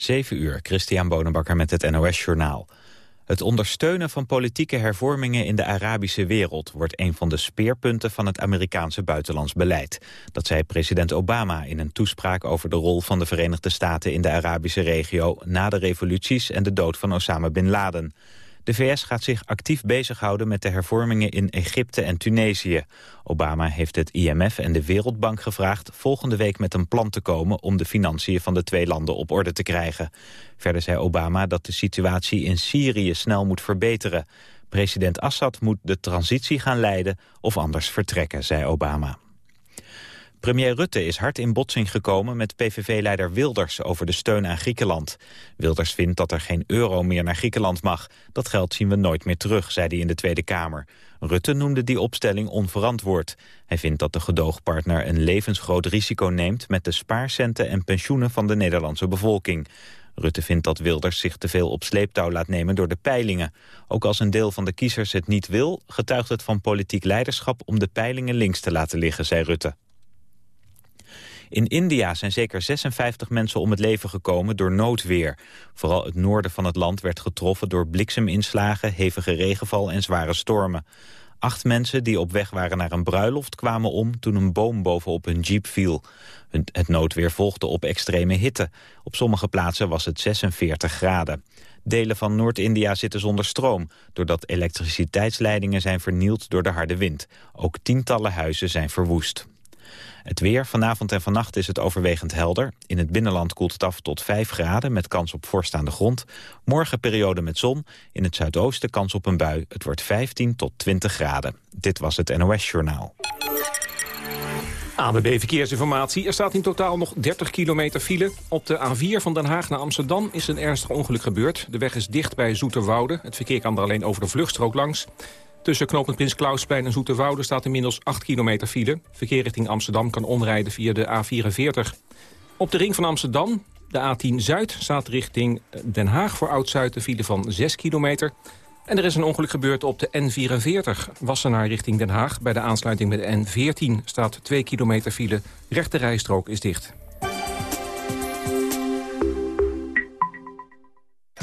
7 uur, Christian Bonenbakker met het NOS Journaal. Het ondersteunen van politieke hervormingen in de Arabische wereld... wordt een van de speerpunten van het Amerikaanse buitenlands beleid. Dat zei president Obama in een toespraak over de rol van de Verenigde Staten... in de Arabische regio na de revoluties en de dood van Osama Bin Laden. De VS gaat zich actief bezighouden met de hervormingen in Egypte en Tunesië. Obama heeft het IMF en de Wereldbank gevraagd volgende week met een plan te komen om de financiën van de twee landen op orde te krijgen. Verder zei Obama dat de situatie in Syrië snel moet verbeteren. President Assad moet de transitie gaan leiden of anders vertrekken, zei Obama. Premier Rutte is hard in botsing gekomen met PVV-leider Wilders over de steun aan Griekenland. Wilders vindt dat er geen euro meer naar Griekenland mag. Dat geld zien we nooit meer terug, zei hij in de Tweede Kamer. Rutte noemde die opstelling onverantwoord. Hij vindt dat de gedoogpartner een levensgroot risico neemt... met de spaarcenten en pensioenen van de Nederlandse bevolking. Rutte vindt dat Wilders zich te veel op sleeptouw laat nemen door de peilingen. Ook als een deel van de kiezers het niet wil... getuigt het van politiek leiderschap om de peilingen links te laten liggen, zei Rutte. In India zijn zeker 56 mensen om het leven gekomen door noodweer. Vooral het noorden van het land werd getroffen door blikseminslagen, hevige regenval en zware stormen. Acht mensen die op weg waren naar een bruiloft kwamen om toen een boom bovenop hun jeep viel. Het noodweer volgde op extreme hitte. Op sommige plaatsen was het 46 graden. Delen van Noord-India zitten zonder stroom... doordat elektriciteitsleidingen zijn vernield door de harde wind. Ook tientallen huizen zijn verwoest. Het weer, vanavond en vannacht is het overwegend helder. In het binnenland koelt het af tot 5 graden met kans op vorst aan de grond. Morgen periode met zon, in het zuidoosten kans op een bui. Het wordt 15 tot 20 graden. Dit was het NOS Journaal. ANWB Verkeersinformatie. Er staat in totaal nog 30 kilometer file. Op de A4 van Den Haag naar Amsterdam is een ernstig ongeluk gebeurd. De weg is dicht bij Zoeterwoude. Het verkeer kan er alleen over de vluchtstrook langs. Tussen knooppunt Prins Klausplein en Zoeterwoude staat inmiddels 8 kilometer file. Verkeer richting Amsterdam kan omrijden via de A44. Op de ring van Amsterdam, de A10 Zuid, staat richting Den Haag voor Oud-Zuid de file van 6 kilometer. En er is een ongeluk gebeurd op de N44, Wassenaar richting Den Haag. Bij de aansluiting met de N14 staat 2 kilometer file. Rechte rijstrook is dicht.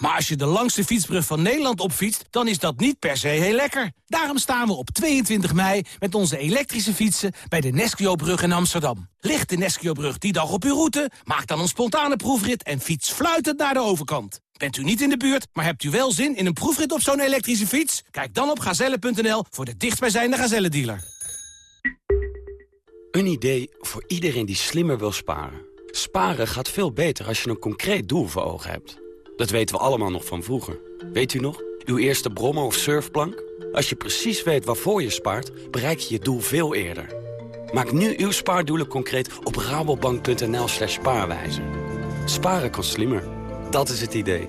Maar als je de langste fietsbrug van Nederland opfietst, dan is dat niet per se heel lekker. Daarom staan we op 22 mei met onze elektrische fietsen bij de Nesquio-brug in Amsterdam. Ligt de Nesquio-brug die dag op uw route? Maak dan een spontane proefrit en fiets fluitend naar de overkant. Bent u niet in de buurt, maar hebt u wel zin in een proefrit op zo'n elektrische fiets? Kijk dan op gazelle.nl voor de dichtstbijzijnde Gazelle-dealer. Een idee voor iedereen die slimmer wil sparen. Sparen gaat veel beter als je een concreet doel voor ogen hebt. Dat weten we allemaal nog van vroeger. Weet u nog? Uw eerste brommer of surfplank? Als je precies weet waarvoor je spaart, bereik je je doel veel eerder. Maak nu uw spaardoelen concreet op rabobank.nl slash spaarwijzer. Sparen kan slimmer. Dat is het idee.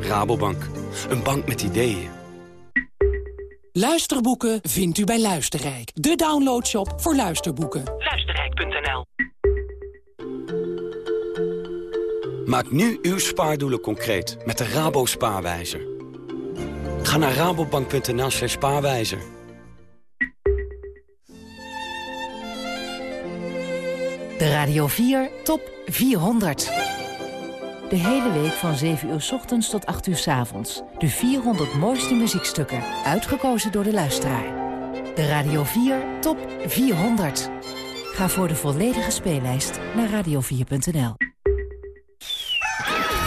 Rabobank. Een bank met ideeën. Luisterboeken vindt u bij Luisterrijk. De downloadshop voor luisterboeken. Maak nu uw spaardoelen concreet met de Rabo Spaarwijzer. Ga naar rabobank.nl slash spaarwijzer. De Radio 4 Top 400. De hele week van 7 uur s ochtends tot 8 uur s avonds. De 400 mooiste muziekstukken, uitgekozen door de luisteraar. De Radio 4 Top 400. Ga voor de volledige speellijst naar radio4.nl.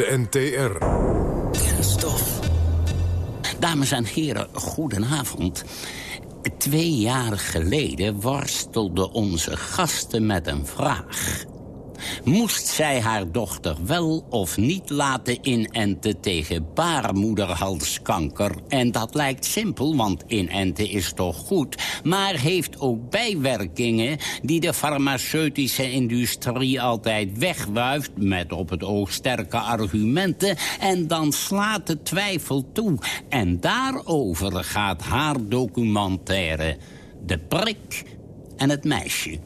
De NTR. Dames en heren, goedenavond. Twee jaar geleden worstelden onze gasten met een vraag. Moest zij haar dochter wel of niet laten inenten tegen baarmoederhalskanker? En dat lijkt simpel, want inenten is toch goed... maar heeft ook bijwerkingen die de farmaceutische industrie altijd wegwuift... met op het oog sterke argumenten en dan slaat de twijfel toe. En daarover gaat haar documentaire De prik en het meisje.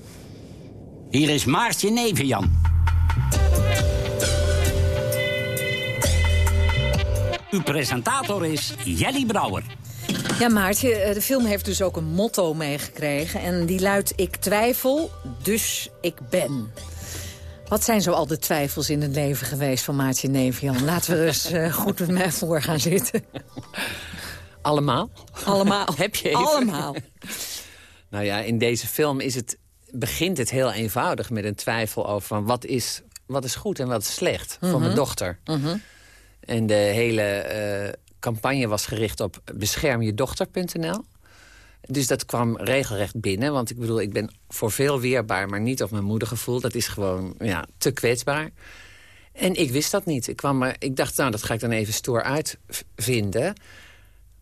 Hier is Maartje Nevenjan. Uw presentator is Jelly Brouwer. Ja, Maartje, eh, de film heeft dus ook een motto meegekregen. En die luidt, ik twijfel, dus ik ben. Wat zijn zo al de twijfels in het leven geweest van Maartje Nevian? Laten we eens uh, goed met mij voor gaan zitten. Allemaal? Allemaal. Heb je even? Allemaal. Nou ja, in deze film is het, begint het heel eenvoudig met een twijfel over... Van wat, is, wat is goed en wat is slecht voor mijn Mhm. dochter. Mhm. En de hele eh, campagne was gericht op beschermjedochter.nl. Dus dat kwam regelrecht binnen. Want ik bedoel, ik ben voor veel weerbaar, maar niet op mijn moedergevoel. Dat is gewoon ja, te kwetsbaar. En ik wist dat niet. Ik, kwam er, ik dacht, nou, dat ga ik dan even stoer uitvinden.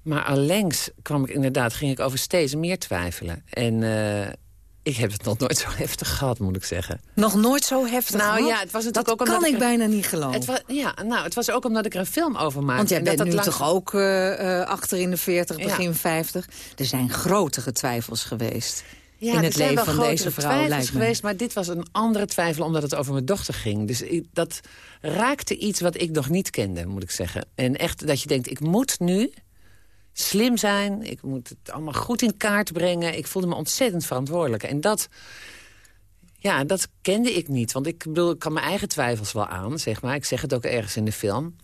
Maar allengs kwam ik inderdaad, ging ik over steeds meer twijfelen. En eh, ik heb het nog nooit zo heftig gehad, moet ik zeggen. Nog nooit zo heftig Nou gehad? ja, het was natuurlijk dat ook kan ik er- bijna niet geloven. Het was, ja, nou, het was ook omdat ik er een film over maakte. Want jij dat bent nu dat lang- toch ook eh, achter in de 40, Ja. begin 50. Er zijn grotere twijfels geweest Ja, in het leven van deze vrouw, lijkt me. geweest, maar dit was een andere twijfel omdat het over mijn dochter ging. Dus ik- dat raakte iets wat ik nog niet kende, moet ik zeggen. En echt dat je denkt, ik moet nu slim zijn. Ik moet het allemaal goed in kaart brengen. Ik voelde me ontzettend verantwoordelijk. En dat, ja, dat kende ik niet. Want ik bedoel, ik kan mijn eigen twijfels wel aan, zeg maar. Ik zeg het ook ergens in de film.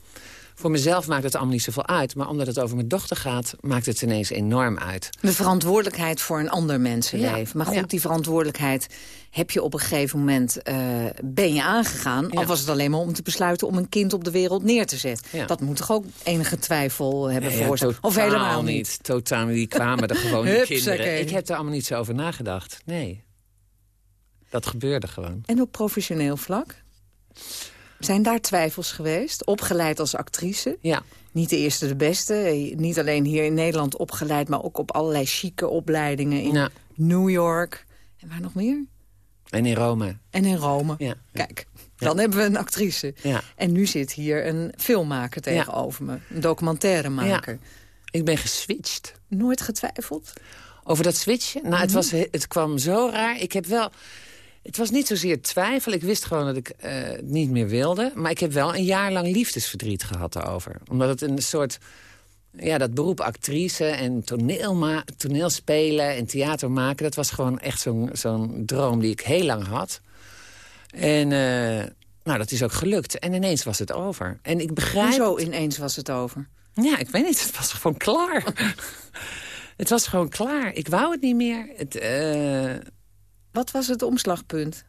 Voor mezelf maakt het allemaal niet zoveel uit. Maar omdat het over mijn dochter gaat, maakt het ineens enorm uit. De verantwoordelijkheid voor een ander mensenleven. Ja, Maar goed, die verantwoordelijkheid heb je op een gegeven moment eh, ben je aangegaan. Al Ja. was het alleen maar om te besluiten om een kind op de wereld neer te zetten. Dat moet toch ook enige twijfel hebben Nee, veroorzaakt? Of totaal helemaal niet? Totaal niet. Die kwamen er gewoon, die kinderen. Ik heb er allemaal niet zo over nagedacht. Nee. Dat gebeurde gewoon. En op professioneel vlak? Zijn daar twijfels geweest? Opgeleid als actrice? Ja. Niet de eerste de beste. Niet alleen hier in Nederland opgeleid... maar ook op allerlei chique opleidingen in Ja. New York. En waar nog meer? En in Rome. En in Rome. Ja. Kijk, dan hebben we een actrice. Ja. En nu zit hier een filmmaker tegenover me. Een documentairemaker. Ik ben geswitcht. Nooit getwijfeld? Over dat switchen? Nou, het, Mhm. was, het kwam zo raar. Ik heb wel... Het was niet zozeer twijfel. Ik wist gewoon dat ik eh, het niet meer wilde. Maar ik heb wel een jaar lang liefdesverdriet gehad erover. Omdat het een soort... Ja, dat beroep actrice en toneelma toneelspelen en theater maken... dat was gewoon echt zo'n zo'n droom die ik heel lang had. En eh, nou, dat is ook gelukt. En ineens was het over. En ik begrijp... Hoezo ineens was het over? Ja, ik weet niet. Het was gewoon klaar. het was gewoon klaar. Ik wou het niet meer. Het, eh, Wat was het omslagpunt?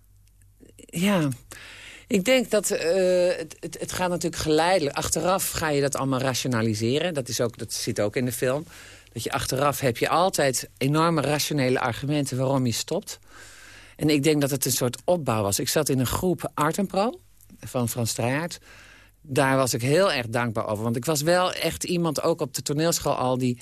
ja, ik denk dat eh, het, het, het gaat natuurlijk geleidelijk. Achteraf ga je dat allemaal rationaliseren. Dat, is ook, dat zit ook in de film. Dat je achteraf heb je altijd enorme rationele argumenten waarom je stopt. En ik denk dat het een soort opbouw was. Ik zat in een groep Art en Pro van Frans. Daar was ik heel erg dankbaar over. Want ik was wel echt iemand, ook op de toneelschool al... die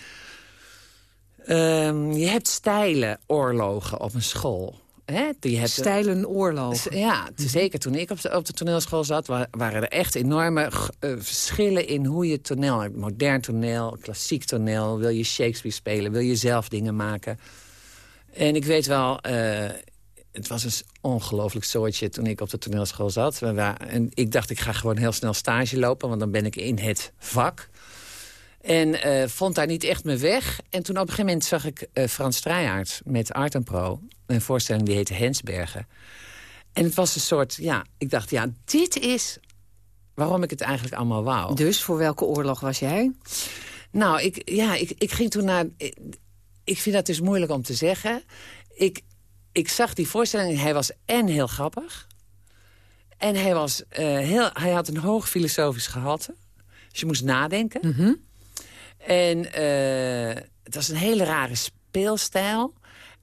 Ehm, je hebt stijlen oorlogen op een school. Hè? Hebt Stijlen oorlogen. Ja, t- zeker toen ik op de, op de toneelschool zat... wa- waren er echt enorme eh, verschillen in hoe je toneel... hebt. Modern toneel, klassiek toneel. Wil je Shakespeare spelen? Wil je zelf dingen maken? En ik weet wel... eh, het was een ongelooflijk soortje toen ik op de toneelschool zat. En ik dacht, ik ga gewoon heel snel stage lopen... want dan ben ik in het vak. En eh, vond daar niet echt mijn weg. En toen op een gegeven moment zag ik eh, Frans Strijhaard met Art en Pro. Een voorstelling die heette Hensbergen. En het was een soort, ja, ik dacht, ja, dit is waarom ik het eigenlijk allemaal wou. Dus voor welke oorlog was jij? Nou, ik, ja, ik, ik ging toen naar... Ik, ik vind dat dus moeilijk om te zeggen. Ik, ik zag die voorstelling, hij was en heel grappig... en hij, was, eh, heel, hij had een hoog filosofisch gehalte. Dus je moest nadenken. Mhm. En eh, het was een hele rare speelstijl.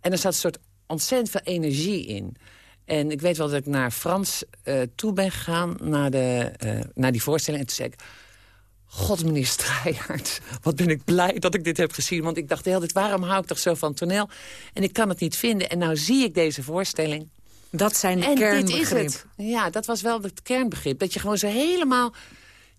En er zat een soort ontzettend veel energie in. En ik weet wel dat ik naar Frans eh, toe ben gegaan... Naar, de, eh, naar die voorstelling. En toen zei ik... God, meneer Strijaert, wat ben ik blij dat ik dit heb gezien. Want ik dacht de hele tijd, waarom hou ik toch zo van toneel? En ik kan het niet vinden. En nou zie ik deze voorstelling. Dat zijn de en kernbegrip. dit is het. Ja, dat was wel het kernbegrip. Dat je gewoon zo helemaal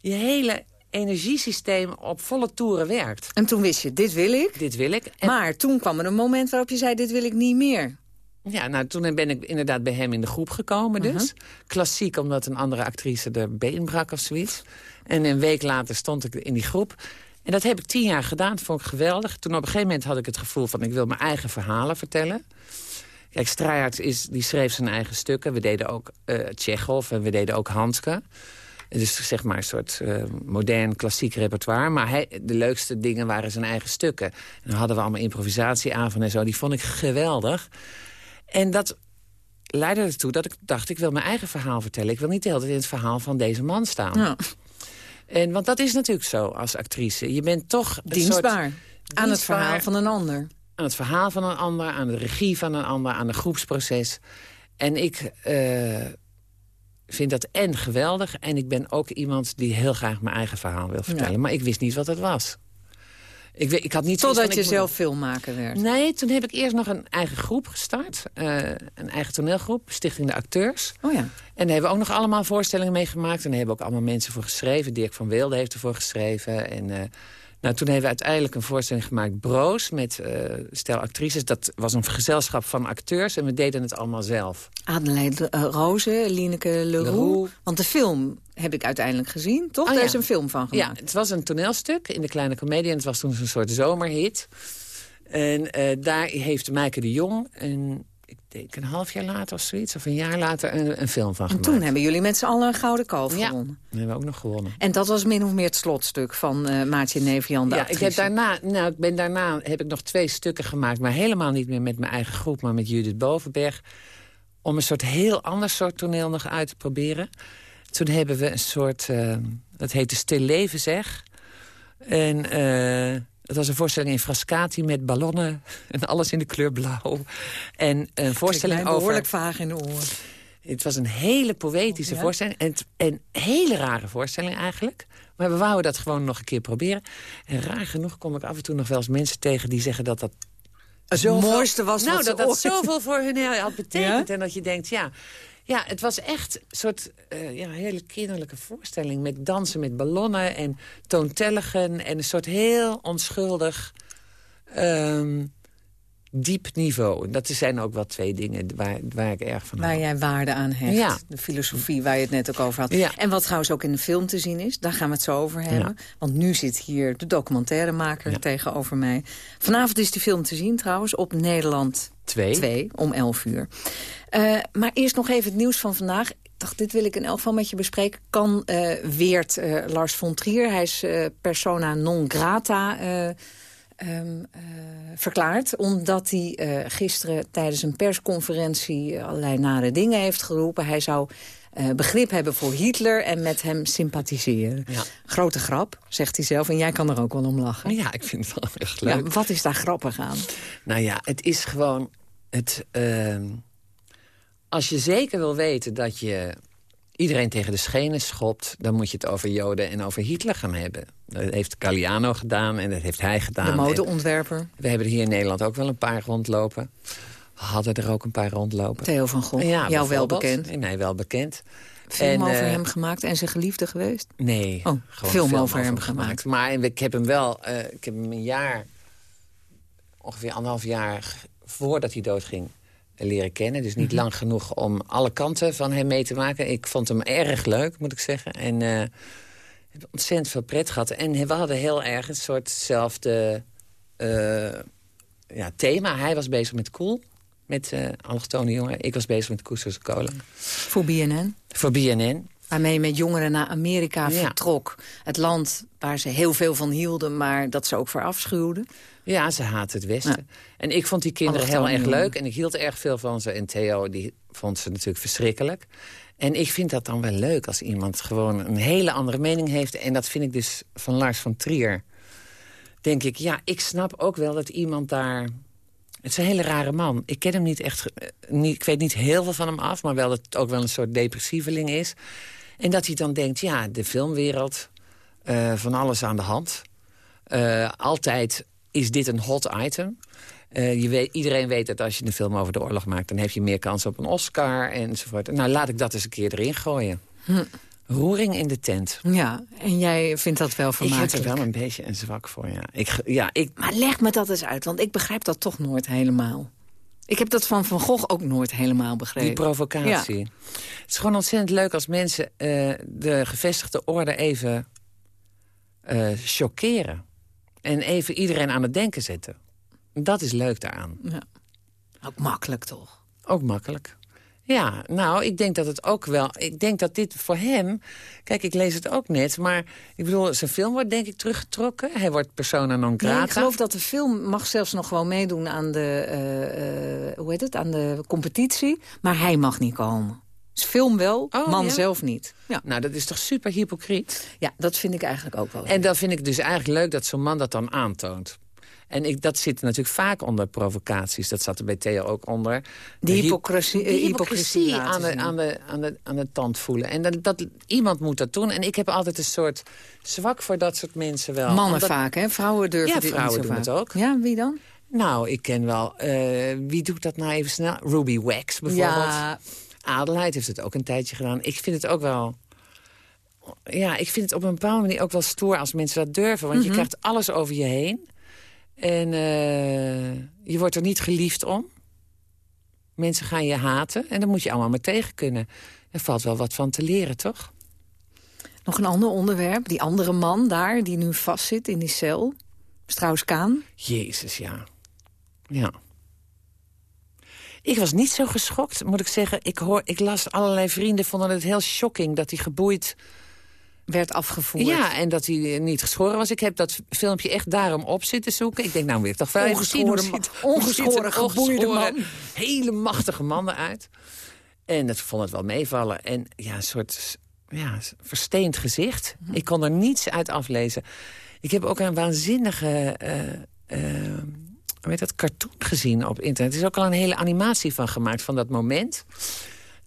je hele energiesysteem op volle toeren werkt. En toen wist je, dit wil ik. Dit wil ik. Maar toen kwam er een moment waarop je zei, dit wil ik niet meer. Ja, nou, toen ben ik inderdaad bij hem in de groep gekomen dus. Mhm. Klassiek, omdat een andere actrice de been brak of zoiets. En een week later stond ik in die groep. En dat heb ik tien jaar gedaan, dat vond ik geweldig. Toen op een gegeven moment had ik het gevoel van... ik wil mijn eigen verhalen vertellen. Kijk, is, die schreef zijn eigen stukken. We deden ook eh Tsjechov en we deden ook Hanske. Dus zeg maar een soort eh, modern, klassiek repertoire. Maar hij, de leukste dingen waren zijn eigen stukken. En dan hadden we allemaal improvisatieavonden en zo. Die vond ik geweldig. En dat leidde ertoe dat ik dacht, ik wil mijn eigen verhaal vertellen. Ik wil niet de hele tijd in het verhaal van deze man staan. Ja. En, want dat is natuurlijk zo als actrice. Je bent toch een Dienstbaar. soort Aan het dienstbaar verhaal van een ander. Aan het verhaal van een ander, aan de regie van een ander, aan het groepsproces. En ik eh, vind dat en geweldig. En ik ben ook iemand die heel graag mijn eigen verhaal wil vertellen. Ja. Maar ik wist niet wat het was. Ik, weet- ik had niet Totdat je moet- zelf filmmaker werd. Nee, toen heb ik eerst nog een eigen groep gestart. eh, een eigen toneelgroep, Stichting de Acteurs. Oh ja. En daar hebben we ook nog allemaal voorstellingen mee gemaakt. En daar hebben ook allemaal mensen voor geschreven. Dirk van Weelde heeft ervoor geschreven. En eh, nou, toen hebben we uiteindelijk een voorstelling gemaakt, Broos... met eh stel actrices. Dat was een gezelschap van acteurs. En we deden het allemaal zelf. Adelaide uh, Rozen, Lineke Leroux. Leroux. Want de film heb ik uiteindelijk gezien, toch? Oh, Daar ja. is een film van Ja, gemaakt. het was een toneelstuk in de Kleine Comedie. En het was toen een soort zomerhit. En eh, daar heeft Maaike de Jong... Een, ik denk een half jaar later of zoiets, of een jaar later... een, een film van En gemaakt. toen hebben jullie met z'n allen een gouden kalf Ja. gewonnen. Dat hebben we ook nog gewonnen. En dat was min of meer het slotstuk van eh Maartje Nevian, de Ja, ik heb daarna, nou, ik ben daarna heb ik nog twee stukken gemaakt... maar helemaal niet meer met mijn eigen groep, maar met Judith Bovenberg... om een soort heel ander soort toneel nog uit te proberen. Toen hebben we een soort, eh, dat heette Stil Leven zeg. En eh het was een voorstelling in Frascati met ballonnen en alles in de kleur blauw. En een voorstelling over... behoorlijk vaag in de oren. Het was een hele poëtische Ja? voorstelling. En een hele rare voorstelling eigenlijk. Maar we wouden dat gewoon nog een keer proberen. En raar genoeg kom ik af en toe nog wel eens mensen tegen... die zeggen dat dat Het mooiste was nou, dat dat ooit- zoveel voor hun had betekend. Ja? En dat je denkt, ja... Ja, het was echt een soort eh, ja, hele kinderlijke voorstelling... met dansen met ballonnen en toontelligen... en een soort heel onschuldig, ehm, diep niveau. Dat zijn ook wel twee dingen waar, waar ik erg van hou. Waar jij waarde aan hecht. Ja. De filosofie waar je het net ook over had. Ja. En wat trouwens ook in de film te zien is. Daar gaan we het zo over hebben. Want nu zit hier de documentairemaker tegenover mij. Vanavond is die film te zien trouwens op Nederland Twee. 2 om 11 uur. Eh, maar eerst nog even het nieuws van vandaag. Ik dacht, dit wil ik in elk geval met je bespreken. Kan eh, Weert eh, Lars von Trier, hij is persona non grata... eh, verklaard. Omdat hij eh, gisteren tijdens een persconferentie eh, allerlei nare dingen heeft geroepen. Hij zou begrip hebben voor Hitler en met hem sympathiseren. Ja. Grote grap, zegt hij zelf. En jij kan er ook wel om lachen. Ja, ik vind het wel echt Ja, leuk. wat is daar grappig aan? Nou ja, het is gewoon... Het, ehm, als je zeker wil weten dat je iedereen tegen de schenen schopt... dan moet je het over Joden en over Hitler gaan hebben. Dat heeft Galliano gedaan en dat heeft hij gedaan. De modeontwerper we hebben er hier in Nederland ook wel een paar rondlopen. Hadden er ook een paar rondlopen. Theo van Gogh, jou wel bekend. Nee, wel bekend. Film En, over eh, hem gemaakt en zijn geliefde geweest? Nee, Oh, gewoon film over hem gemaakt. Maar ik heb hem wel, eh, ik heb hem een jaar, ongeveer anderhalf jaar voordat hij doodging, leren kennen. Dus niet Mhm. lang genoeg om alle kanten van hem mee te maken. Ik vond hem erg leuk, moet ik zeggen. En, hebben ontzettend veel pret gehad. En we hadden heel erg een soortzelfde uh, ja, thema. Hij was bezig met Cool, met uh, allochtone jongeren. Ik was bezig met Koesters Kolen. Voor BNN? Voor BNN. Waarmee je met jongeren naar Amerika ja. vertrok. Het land waar ze heel veel van hielden, maar dat ze ook verafschuwden. Ja, ze haatten het Westen. Ja. En ik vond die kinderen heel erg leuk. En ik hield erg veel van ze. En Theo, die vond ze natuurlijk verschrikkelijk. En ik vind dat dan wel leuk als iemand gewoon een hele andere mening heeft. En dat vind ik dus van Lars van Trier. Denk ik, ja, ik snap ook wel dat iemand daar... Het is een hele rare man. Ik ken hem niet echt... Niet, ik weet niet heel veel van hem af, maar wel dat het ook wel een soort depressieveling is. En dat hij dan denkt, ja, de filmwereld, uh, van alles aan de hand. Uh, altijd is dit een hot item. Uh, je weet, iedereen weet dat als je een film over de oorlog maakt... dan heb je meer kans op een Oscar enzovoort. Nou, laat ik dat eens een keer erin gooien. Hm. Roering in de tent. Ja, en jij vindt dat wel vermakelijk? Ik heb er wel een beetje een zwak voor, ja. Ik, ja ik... Maar leg me dat eens uit, want ik begrijp dat toch nooit helemaal. Ik heb dat van Van Gogh ook nooit helemaal begrepen. Die provocatie. Ja. Het is gewoon ontzettend leuk als mensen uh, de gevestigde orde even uh, chockeren. En even iedereen aan het denken zetten. Dat is leuk daaraan. Ja. Ook makkelijk, toch? Ook makkelijk. Ja, nou, ik denk dat het ook wel... Ik denk dat dit voor hem... Kijk, ik lees het ook net, maar... Ik bedoel, zijn film wordt denk ik teruggetrokken. Hij wordt persona non grata. Nee, ik geloof dat de film mag zelfs nog gewoon meedoen aan de... Uh, uh, hoe heet het? Aan de competitie. Maar hij mag niet komen. Dus film wel, oh, man ja? zelf niet. Ja. Nou, dat is toch super hypocriet? Ja, dat vind ik eigenlijk ook wel. En dan vind ik dus eigenlijk leuk dat zo'n man dat dan aantoont. En ik, dat zit natuurlijk vaak onder provocaties. Dat zat er bij Theo ook onder. De hypocrisie, de hypocrisie aan, de, aan, de, aan, de, aan de tand voelen. En dat, dat, iemand moet dat doen. En ik heb altijd een soort zwak voor dat soort mensen wel. Mannen Omdat, vaak, hè? Vrouwen durven ja, dit vrouwen niet zo doen vaak. het ook. Ja, wie dan? Nou, ik ken wel... Uh, wie doet dat nou even snel? Ruby Wax bijvoorbeeld. Ja. Adelheid heeft het ook een tijdje gedaan. Ik vind het ook wel... Ja, ik vind het op een bepaalde manier ook wel stoer als mensen dat durven. Want Mhm. je krijgt alles over je heen. En uh, je wordt er niet geliefd om. Mensen gaan je haten. En dan moet je allemaal maar tegen kunnen. Er valt wel wat van te leren, toch? Nog een ander onderwerp. Die andere man daar, die nu vastzit in die cel. Strauss-Kaan. Jezus, ja. Ja. Ik was niet zo geschokt, moet ik zeggen. Ik, hoor, ik las allerlei vrienden vonden het heel shocking dat hij geboeid werd afgevoerd. Ja, en dat hij niet geschoren was. Ik heb dat filmpje echt daarom op zitten zoeken. Ik denk, nou wil ik toch wel even zien Ongeschoren ziet- Ongeschoren, geboeide ongeschoren, man. Hele machtige man eruit. En dat vond het wel meevallen. En ja, een soort ja, versteend gezicht. Mhm. Ik kon er niets uit aflezen. Ik heb ook een waanzinnige... eh, eh, heet dat, cartoon gezien op internet. Er is ook al een hele animatie van gemaakt van dat moment.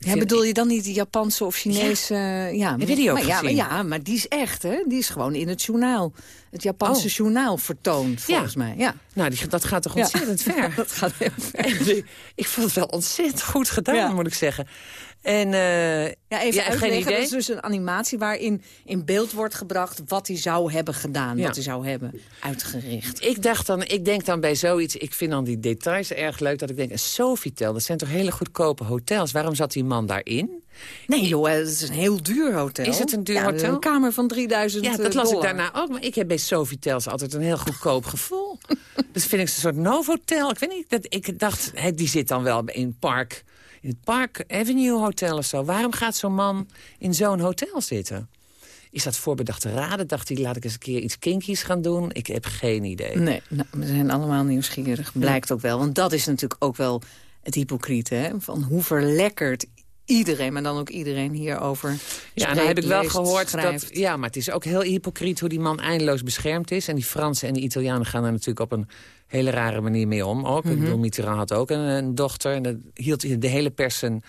Ja, bedoel je dan niet de Japanse of Chinese... Ja, Heb je die ook maar, ja, maar, ja, maar die is echt, hè? Die is gewoon in het journaal. Het Japanse Oh. journaal vertoond, volgens mij. Ja. Nou, die, dat gaat toch Ja. ontzettend ver. dat gaat heel ver. En ik- vond het wel ontzettend goed gedaan, Ja. moet ik zeggen. En, eh, Ja, even ja, geen uitleggen. idee. Dat is dus een animatie waarin in beeld wordt gebracht... wat hij zou hebben gedaan, Ja. wat hij zou hebben uitgericht. Ik, dacht dan, ik denk dan bij zoiets, ik vind dan die details erg leuk... dat ik denk, een Sofitel, dat zijn toch hele goedkope hotels? Waarom zat die man daarin? Nee joh, het is een heel duur hotel. Is het een duur Ja, hotel? Een kamer van 3000 Ja, dat las ik dollar. daarna ook. Maar ik heb bij Sofitels altijd een heel goedkoop gevoel. dus vind ik een soort Novotel. Ik weet niet, dat, ik dacht, die zit dan wel in park... het Park Avenue Hotel of zo. Waarom gaat zo'n man in zo'n hotel zitten? Is dat voorbedachte raden? Dacht hij, laat ik eens een keer iets kinkies gaan doen? Ik heb geen idee. Nee, nou, we zijn allemaal nieuwsgierig. Blijkt ook wel. Want dat is natuurlijk ook wel het hypocriete. Hè? Van hoe verlekkerd iedereen, maar dan ook iedereen hierover Ja, en dan heb ik wel leest, gehoord schrijft. dat... Ja, maar het is ook heel hypocriet hoe die man eindeloos beschermd is. En die Fransen en die Italianen gaan er natuurlijk op een hele rare manier mee om. Ook. Ik Mhm. bedoel, Mitterrand had ook een, een dochter. En dat hield de hele pers zijn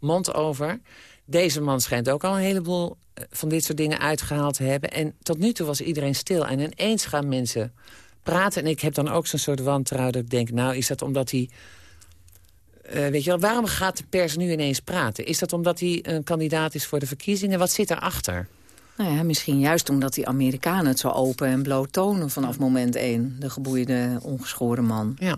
mond over. Deze man schijnt ook al een heleboel eh, van dit soort dingen uitgehaald te hebben. En tot nu toe was iedereen stil. En ineens gaan mensen praten. En ik heb dan ook zo'n soort wantrouwen dat ik denk... nou, is dat omdat hij... eh, weet je wel, waarom gaat de pers nu ineens praten? Is dat omdat hij een kandidaat is voor de verkiezingen? Wat zit erachter? Nou ja, misschien juist omdat die Amerikanen het zo open en bloot tonen vanaf moment één. De geboeide, ongeschoren man. Ja.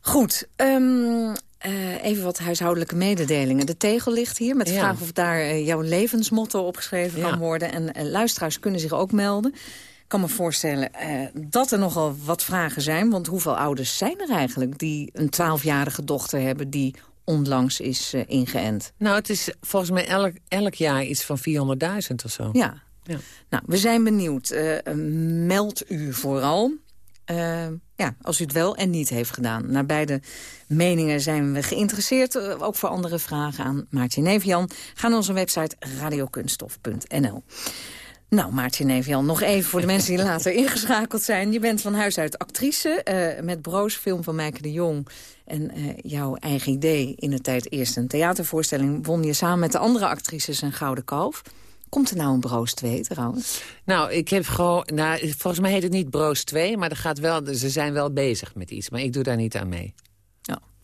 Goed, ehm, Eh, even wat huishoudelijke mededelingen. De tegel ligt hier met de Ja. vraag of daar eh, jouw levensmotto opgeschreven Ja. kan worden. En eh, luisteraars kunnen zich ook melden. Ik kan me voorstellen dat er nogal wat vragen zijn. Want hoeveel ouders zijn er eigenlijk die een twaalfjarige dochter hebben... die onlangs is eh, ingeënt? Nou, het is volgens mij elk, elk jaar iets van 400.000 of zo. Ja. Ja. Nou, we zijn benieuwd. Eh, meld u vooral. Eh, ja, als u het wel en niet heeft gedaan. Naar beide meningen zijn we geïnteresseerd. Ook voor andere vragen aan Maartje Nevian. Ga naar onze website radiokunstof.nl. Nou, Maartje Nevian, nog even voor de mensen die later ingeschakeld zijn. Je bent van huis uit actrice. eh, met Broos, film van Mijke de Jong. En eh, jouw eigen idee in de tijd eerst een theatervoorstelling... won je samen met de andere actrices een Gouden Kalf. Komt er nou een Broos 2 trouwens? Nou, ik heb gewoon... Nou, volgens mij heet het niet Broos 2, maar er gaat wel, ze zijn wel bezig met iets. Maar ik doe daar niet aan mee.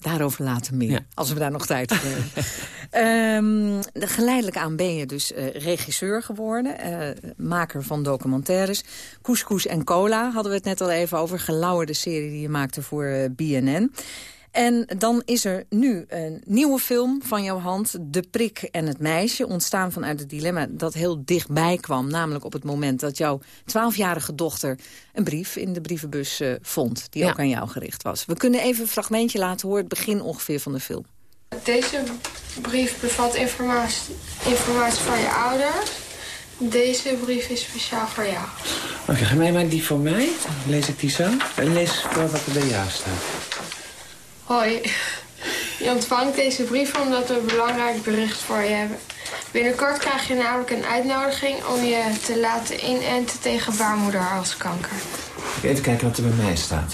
Daarover later meer, als we daar nog tijd voor hebben. De- geleidelijk aan ben je dus eh, regisseur geworden. eh, maker van documentaires. Couscous en Cola hadden we het net al even over. Gelauwerde serie die je maakte voor eh, BNN. En dan is er nu een nieuwe film van jouw hand. De prik en het meisje. Ontstaan vanuit het dilemma dat heel dichtbij kwam. Namelijk op het moment dat jouw twaalfjarige dochter... een brief in de brievenbus eh, vond. Die Ja. ook aan jou gericht was. We kunnen even een fragmentje laten horen. Het begin ongeveer van de film. Deze brief bevat informatie, informatie van je ouders. Deze brief is speciaal voor jou. Oké, ga mij maar die voor mij. Lees ik die zo? En lees voor wat er bij jou staat. Hoi. Je ontvangt deze brief omdat we een belangrijk bericht voor je hebben. Binnenkort krijg je namelijk een uitnodiging om je te laten inenten tegen baarmoederhalskanker. Even kijken wat er bij mij staat.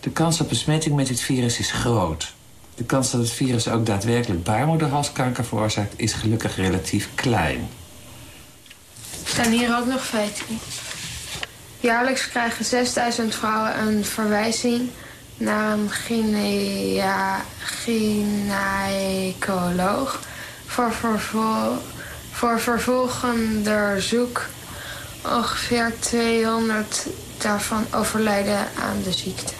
De kans op besmetting met dit virus is groot. De kans dat het virus ook daadwerkelijk baarmoederhalskanker veroorzaakt... is gelukkig relatief klein. Er staan hier ook nog feiten in. Jaarlijks krijgen 6000 vrouwen een verwijzing naar een gynea- gynaecoloog voor, vervol voor vervolgenderzoek. Ongeveer 200 daarvan overlijden aan de ziekte.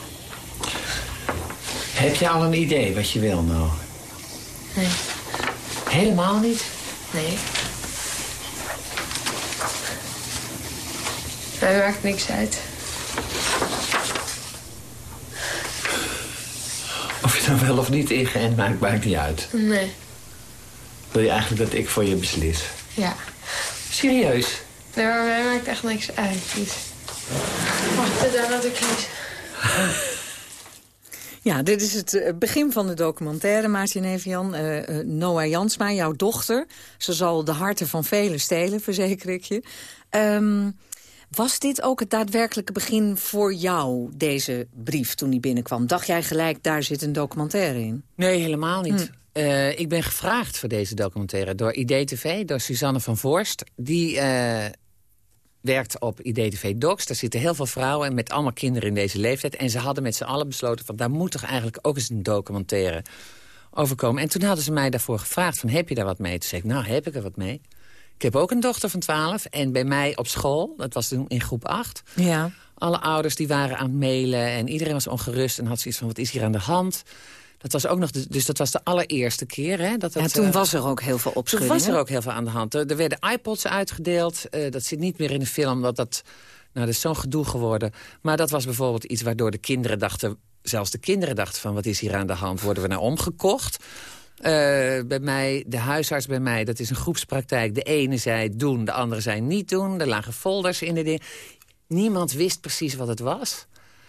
Heb je al een idee wat je wil nou? Nee. Helemaal niet? Nee. Mij maakt niks uit. Of je nou wel of niet ingeënt maakt, maakt niet uit. Nee. Wil je eigenlijk dat ik voor je beslis? Ja. Serieus? Nee, maar mij maakt echt niks uit. Dus. Wacht, daar laat ik lezen. Ja, dit is het eh, begin van de documentaire, Maartje Nevian. Eh, eh, Noah Jansma, jouw dochter. Ze zal de harten van velen stelen, verzeker ik je. Ehm, was dit ook het daadwerkelijke begin voor jou, deze brief, toen die binnenkwam? Dacht jij gelijk, daar zit een documentaire in? Nee, helemaal niet. Hm. Eh, ik ben gevraagd voor deze documentaire door IDTV, door Suzanne van Voorst. Die eh, werkt op IDTV Docs. Daar zitten heel veel vrouwen met allemaal kinderen in deze leeftijd. En ze hadden met z'n allen besloten van daar moet toch eigenlijk ook eens een documentaire over komen. En toen hadden ze mij daarvoor gevraagd van heb je daar wat mee? Toen zei ik, nou heb ik er wat mee. Ik heb ook een dochter van 12 en bij mij op school, dat was toen in groep 8... Ja. Alle ouders die waren aan het mailen en iedereen was ongerust... en had zoiets van, wat is hier aan de hand? Dat was ook nog de, dus dat was de allereerste keer. Hè, dat Ja, toen eh, was er ook heel veel toen opschudding. was er ook heel veel aan de hand. Er, er werden iPods uitgedeeld. eh, dat zit niet meer in de film. Dat, dat, nou, dat is zo'n gedoe geworden. Maar dat was bijvoorbeeld iets waardoor de kinderen dachten... zelfs de kinderen dachten van, wat is hier aan de hand? Worden we nou omgekocht? Eh, bij mij, de huisarts bij mij, dat is een groepspraktijk. De ene zei doen, de andere zei niet doen. Er lagen folders in de dingen. Niemand wist precies wat het was.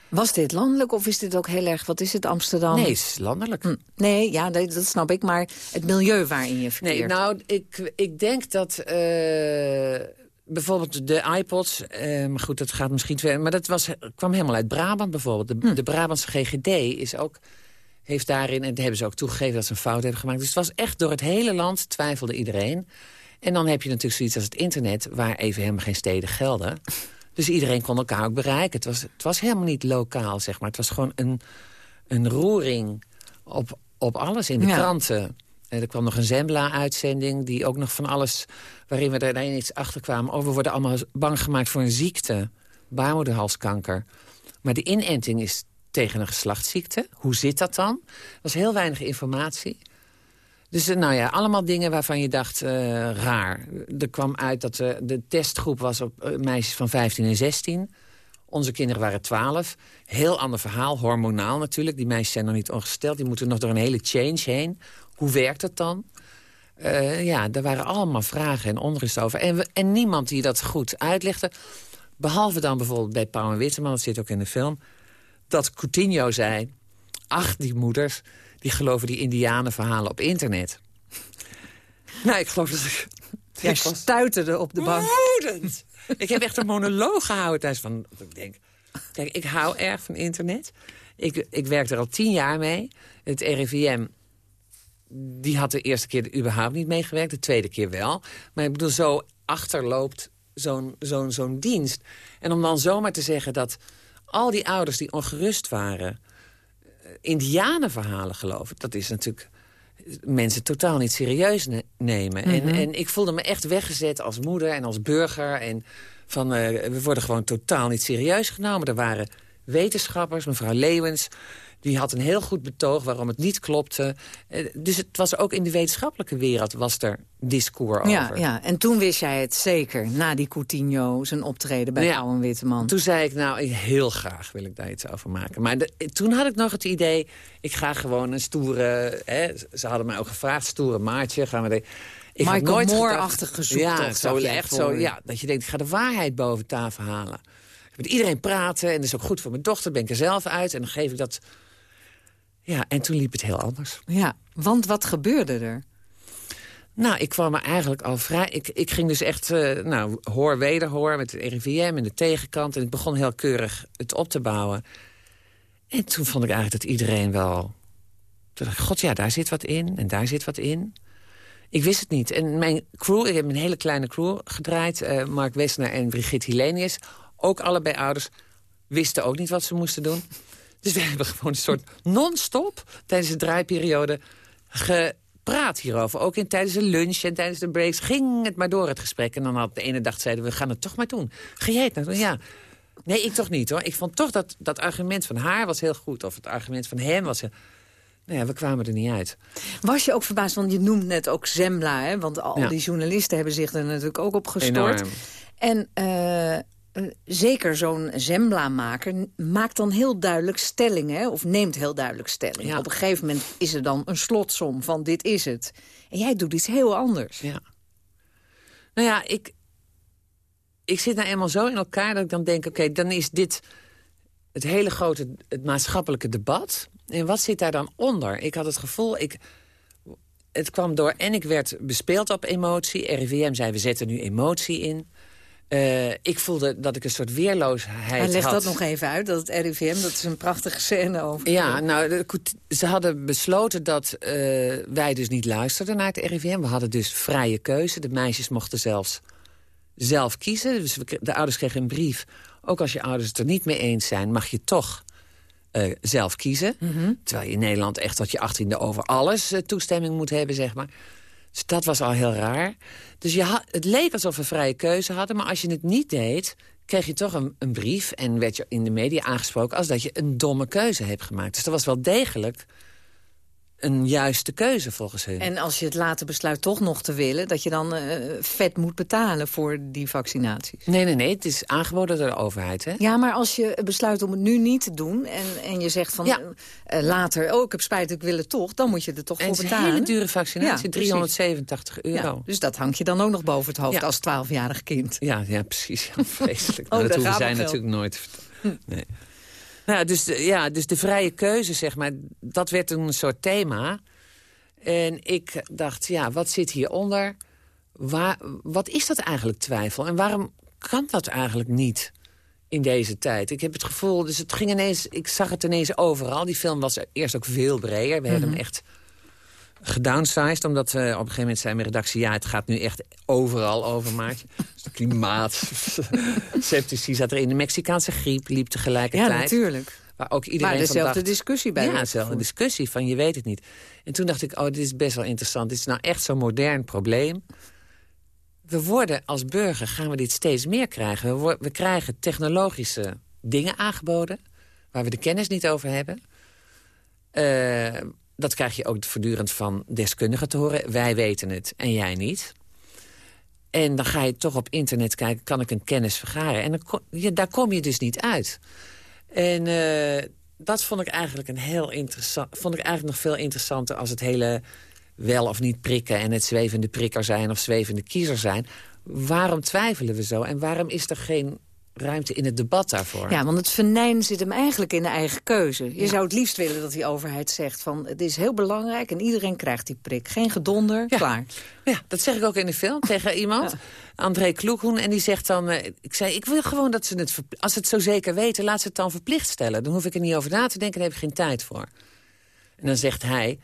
Was dit landelijk of is dit ook heel erg, wat is het, Amsterdam? Nee, het is landelijk. Hm, Nee, ja, dat, dat snap ik, maar het milieu waarin je verkeert. Nee, nou, ik, ik denk dat eh, bijvoorbeeld de iPods... eh, maar goed, dat gaat misschien... Twee, maar dat was, kwam helemaal uit Brabant bijvoorbeeld. De, de Brabantse GGD is ook, heeft daarin... en hebben ze ook toegegeven dat ze een fout hebben gemaakt. Dus het was echt door het hele land twijfelde iedereen. En dan heb je natuurlijk zoiets als het internet... waar even helemaal geen steden gelden. Dus iedereen kon elkaar ook bereiken. Het was, het was helemaal niet lokaal, zeg maar. Het was gewoon een, een roering op, op alles in de Ja. kranten. En er kwam nog een Zembla-uitzending, die ook nog van alles... waarin we er ineens achter kwamen. Oh, we worden allemaal bang gemaakt voor een ziekte. Baarmoederhalskanker. Maar de inenting is tegen een geslachtsziekte. Hoe zit dat dan? Er was heel weinig informatie. Dus nou ja, allemaal dingen waarvan je dacht, raar. Er kwam uit dat de testgroep was op meisjes van 15 en 16. Onze kinderen waren 12. Heel ander verhaal, hormonaal natuurlijk. Die meisjes zijn nog niet ongesteld. Die moeten nog door een hele change heen. Hoe werkt het dan? Ja, daar waren allemaal vragen en onrust over. En, en niemand die dat goed uitlegde. Behalve dan bijvoorbeeld bij Paul en Witteman, dat zit ook in de film... dat Coutinho zei... ach, die moeders, die geloven die indianenverhalen op internet. nou, ik geloof dat ik... Jij stuiterde op de bank. Woedend! ik heb echt een monoloog gehouden thuis van... Ik denk, kijk, ik hou erg van internet. Ik, ik werk er al tien jaar mee. Het RIVM die had de eerste keer überhaupt niet meegewerkt. De tweede keer wel. Maar ik bedoel, zo achterloopt zo'n zo'n zo'n dienst. En om dan zomaar te zeggen dat al die ouders die ongerust waren... Eh, indianenverhalen geloven, dat is natuurlijk mensen totaal niet serieus nemen. en, Mhm. en ik voelde me echt weggezet als moeder en als burger. En van, eh, we worden gewoon totaal niet serieus genomen. Er waren wetenschappers, mevrouw Leeuwens... die had een heel goed betoog waarom het niet klopte. Eh, dus het was ook in de wetenschappelijke wereld was er discours Ja, over. ja, en toen wist jij het zeker, na die Coutinho, zijn optreden bij Ja. Pauw en Witteman. Toen zei ik, nou, heel graag wil ik daar iets over maken. Maar de- toen had ik nog het idee, ik ga gewoon een stoere... Hè, ze hadden mij ook gevraagd, stoere maatje. Gaan we de, ik Michael gedacht- zoektocht Ja, zo, echt voor zo, ja, dat je denkt, ik ga de waarheid boven tafel halen. Ik met iedereen praten en dat is ook goed voor mijn dochter. ben ik er zelf uit en dan geef ik dat... Ja, en toen liep het heel anders. Ja, want wat gebeurde er? Nou, ik kwam er eigenlijk al vrij... Ik, ik ging dus echt, eh, nou, hoor wederhoor met de RIVM en de tegenkant. En ik begon heel keurig het op te bouwen. En toen vond ik eigenlijk dat iedereen wel... Toen dacht ik, god ja, daar zit wat in en daar zit wat in. Ik wist het niet. En mijn crew, ik heb een hele kleine crew gedraaid. eh, Mark Wessner en Brigitte Hilenius. Ook allebei ouders wisten ook niet wat ze moesten doen. Dus we hebben gewoon een soort non-stop tijdens de draaiperiode gepraat hierover. Ook in, tijdens de lunch en tijdens de breaks ging het maar door het gesprek. En dan had de ene dag zeiden we, gaan het toch maar doen. Ga jij het nou doen? Ja. Nee, ik toch niet hoor. Ik vond toch dat dat argument van haar was heel goed. Of het argument van hem was heel... Nou ja, we kwamen er niet uit. Was je ook verbaasd, want je noemt net ook Zembla, hè? want al Ja. die journalisten hebben zich er natuurlijk ook op gestort. Enorm. En eh, zeker zo'n Zembla-maker maakt dan heel duidelijk stelling, hè? of neemt heel duidelijk stelling. Ja. Op een gegeven moment is er dan een slotsom van dit is het. En jij doet iets heel anders. Ja. Nou ja, ik, ik zit nou eenmaal zo in elkaar dat ik dan denk... oké, dan is dit het hele grote het maatschappelijke debat. En wat zit daar dan onder? Ik had het gevoel, ik, het kwam door en ik werd bespeeld op emotie. RIVM zei, we zetten nu emotie in. Eh, ik voelde dat ik een soort weerloosheid Maar leg had. dat nog even uit, dat het RIVM, dat is een prachtige scène over. Ja, nou, goed, ze hadden besloten dat eh, wij dus niet luisterden naar het RIVM. We hadden dus vrije keuze. De meisjes mochten zelfs zelf kiezen. Dus we de ouders kregen een brief. Ook als je ouders het er niet mee eens zijn, mag je toch eh, zelf kiezen. Terwijl je in Nederland echt tot je achttiende over alles toestemming moet hebben, zeg maar. Dus dat was al heel raar. Dus je ha- het leek alsof we vrije keuze hadden, maar als je het niet deed... kreeg je toch een, een brief en werd je in de media aangesproken... als dat je een domme keuze hebt gemaakt. Dus dat was wel degelijk een juiste keuze volgens hun. En als je het later besluit toch nog te willen... dat je dan eh, vet moet betalen voor die vaccinaties. Nee, nee, nee, het is aangeboden door de overheid, hè? Ja, maar als je besluit om het nu niet te doen... en, en je zegt van Ja. eh, later, oh, ik heb spijt, ik wil het toch... dan moet je er toch En voor het is een betalen. hele dure vaccinatie, Ja, precies. 387 euro. Ja, dus dat hangt je dan ook nog boven het hoofd als 12-jarig kind. Ja, ja precies. Ja, vreselijk. Oh, Nou, dat hoeven zij natuurlijk nooit te vertellen. Nee. Nou, ja, dus, de, ja, dus de vrije keuze, zeg maar, dat werd een soort thema. En ik dacht, ja, wat zit hieronder? Waar, wat is dat eigenlijk twijfel? En waarom kan dat eigenlijk niet in deze tijd? Ik heb het gevoel, dus het ging ineens, ik zag het ineens overal. Die film was eerst ook veel breder. We hebben hem echt gedownsized. Omdat we op een gegeven moment zei mijn redactie... ja, het gaat nu echt overal over, Maartje. Dus de klimaat, septici zat er in. De Mexicaanse griep liep tegelijkertijd. Ja, natuurlijk. Waar ook iedereen van dezelfde dacht- discussie bij Ja, dezelfde discussie van je weet het niet. En toen dacht ik, oh, dit is best wel interessant. Dit is nou echt zo'n modern probleem. We worden als burger, gaan we dit steeds meer krijgen. We, we krijgen technologische dingen aangeboden. waar we de kennis niet over hebben. Eh, dat krijg je ook voortdurend van deskundigen te horen. Wij weten het en jij niet. En dan ga je toch op internet kijken, kan ik een kennis vergaren? En dan ja, daar kom je dus niet uit. En eh, dat vond ik eigenlijk een heel interessant. Vond ik eigenlijk nog veel interessanter als het hele wel of niet prikken en het zwevende prikker zijn of zwevende kiezer zijn. Waarom twijfelen we zo en waarom is er geen ruimte in het debat daarvoor? Ja, want het venijn zit hem eigenlijk in de eigen keuze. Je zou het liefst willen dat die overheid zegt van... het is heel belangrijk en iedereen krijgt die prik. Geen gedonder, klaar. Ja, dat zeg ik ook in de film tegen iemand. André Kloekhoen. En die zegt dan... eh, ik zei, ik wil gewoon dat ze het... Als ze het zo zeker weten, laat ze het dan verplicht stellen. Dan hoef ik er niet over na te denken, daar heb ik geen tijd voor. En dan zegt hij...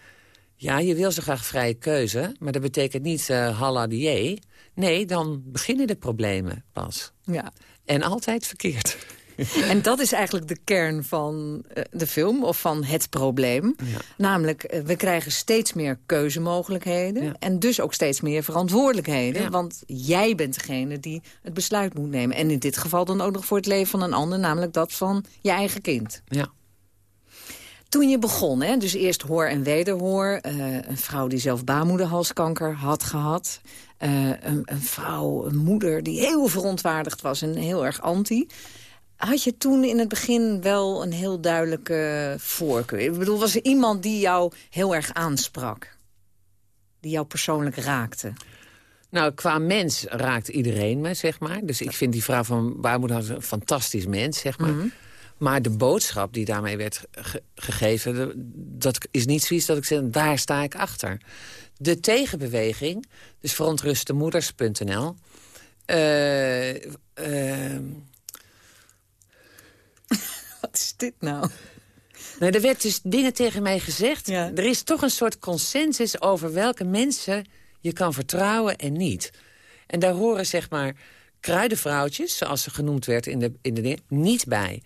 Ja, je wil zo graag vrije keuze, maar dat betekent niet uh, halla die. Nee, dan beginnen de problemen pas. Ja. En altijd verkeerd. En dat is eigenlijk de kern van eh, de film, of van het probleem. Namelijk, eh, we krijgen steeds meer keuzemogelijkheden... en dus ook steeds meer verantwoordelijkheden. Ja. Want jij bent degene die het besluit moet nemen. En in dit geval dan ook nog voor het leven van een ander... namelijk dat van je eigen kind. Ja. Toen je begon, hè, dus eerst hoor en wederhoor... eh, een vrouw die zelf baarmoederhalskanker had gehad... eh, een, een vrouw, een moeder die heel verontwaardigd was en heel erg anti... Had je toen in het begin wel een heel duidelijke voorkeur? Ik bedoel, was er iemand die jou heel erg aansprak? Die jou persoonlijk raakte? Nou, qua mens raakt iedereen me, zeg maar. Dus ik vind die vrouw van Baarmoeder een fantastisch mens, zeg maar. Mhm. Maar de boodschap die daarmee werd ge- gegeven... dat is niet zoiets dat ik zeg, daar sta ik achter. De tegenbeweging, dus verontrustemoeders.nl... eh, eh, Wat is dit nou? Er werd dus dingen tegen mij gezegd. Er is toch een soort consensus over welke mensen je kan vertrouwen en niet. En daar horen zeg maar kruidenvrouwtjes, zoals ze genoemd werd in de, in de niet bij.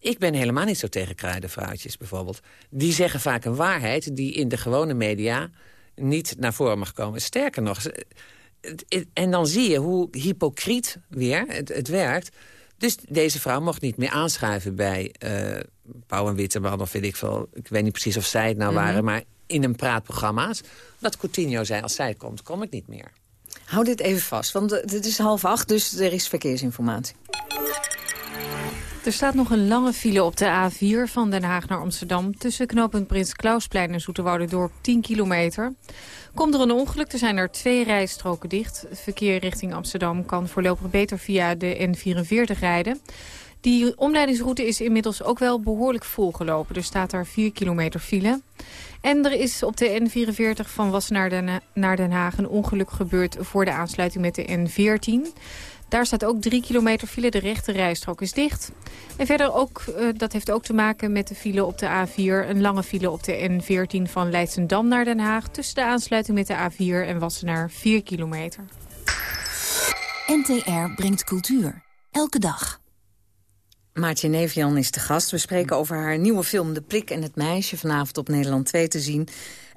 Ik ben helemaal niet zo tegen kruidenvrouwtjes bijvoorbeeld. Die zeggen vaak een waarheid die in de gewone media niet naar voren mag komen. Sterker nog, en dan zie je hoe hypocriet weer het, het werkt. Dus deze vrouw mocht niet meer aanschuiven bij eh Pauw en Witteman of weet ik veel. Ik weet niet precies of zij het nou Mhm. waren, maar in een praatprogramma's. Dat Coutinho zei, als zij komt, kom ik niet meer. Hou dit even vast, want het is half acht, dus er is verkeersinformatie. Er staat nog een lange file op de A4 van Den Haag naar Amsterdam... tussen knooppunt Prins Klausplein en Zoeterwouderdorp 10 kilometer. Komt er een ongeluk, er zijn er twee rijstroken dicht. Verkeer richting Amsterdam kan voorlopig beter via de N44 rijden. Die omleidingsroute is inmiddels ook wel behoorlijk volgelopen. Er staat daar 4 kilometer file. En er is op de N44 van Wassenaar naar Den Haag een ongeluk gebeurd... voor de aansluiting met de N14... Daar staat ook 3 kilometer file. De rechte rijstrook is dicht. En verder ook, eh, dat heeft ook te maken met de file op de A4. Een lange file op de N14 van Leidsendam naar Den Haag. Tussen de aansluiting met de A4 en Wassenaar 4 kilometer. NTR brengt cultuur. Elke dag. Maartje Nevian is de gast. We spreken over haar nieuwe film De Prik en het Meisje... vanavond op Nederland 2 te zien.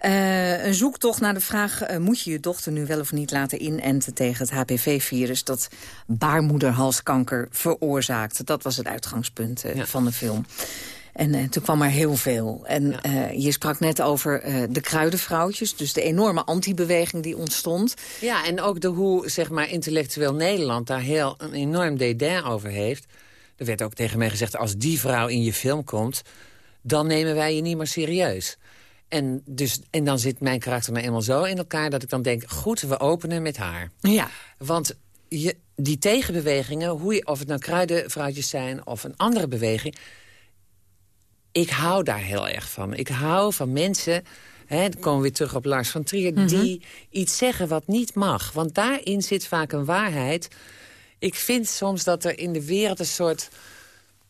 Eh, een zoektocht naar de vraag... eh, moet je je dochter nu wel of niet laten inenten tegen het HPV-virus... dat baarmoederhalskanker veroorzaakt. Dat was het uitgangspunt eh, van de film. En toen kwam er heel veel. En je sprak net over de kruidenvrouwtjes. Dus de enorme antibeweging die ontstond. Ja, en ook de hoe zeg maar, intellectueel Nederland daar heel een enorm dédain over heeft. Er werd ook tegen mij gezegd, als die vrouw in je film komt... dan nemen wij je niet meer serieus. En, dus, en dan zit mijn karakter nou eenmaal zo in elkaar... dat ik dan denk, goed, we openen met haar. Ja. Want je, die tegenbewegingen, hoe je, of het nou kruidenvrouwtjes zijn... of een andere beweging... ik hou daar heel erg van. Ik hou van mensen... Hè, dan komen we weer terug op Lars van Trier... Mhm. die iets zeggen wat niet mag. Want daarin zit vaak een waarheid. Ik vind soms dat er in de wereld een soort...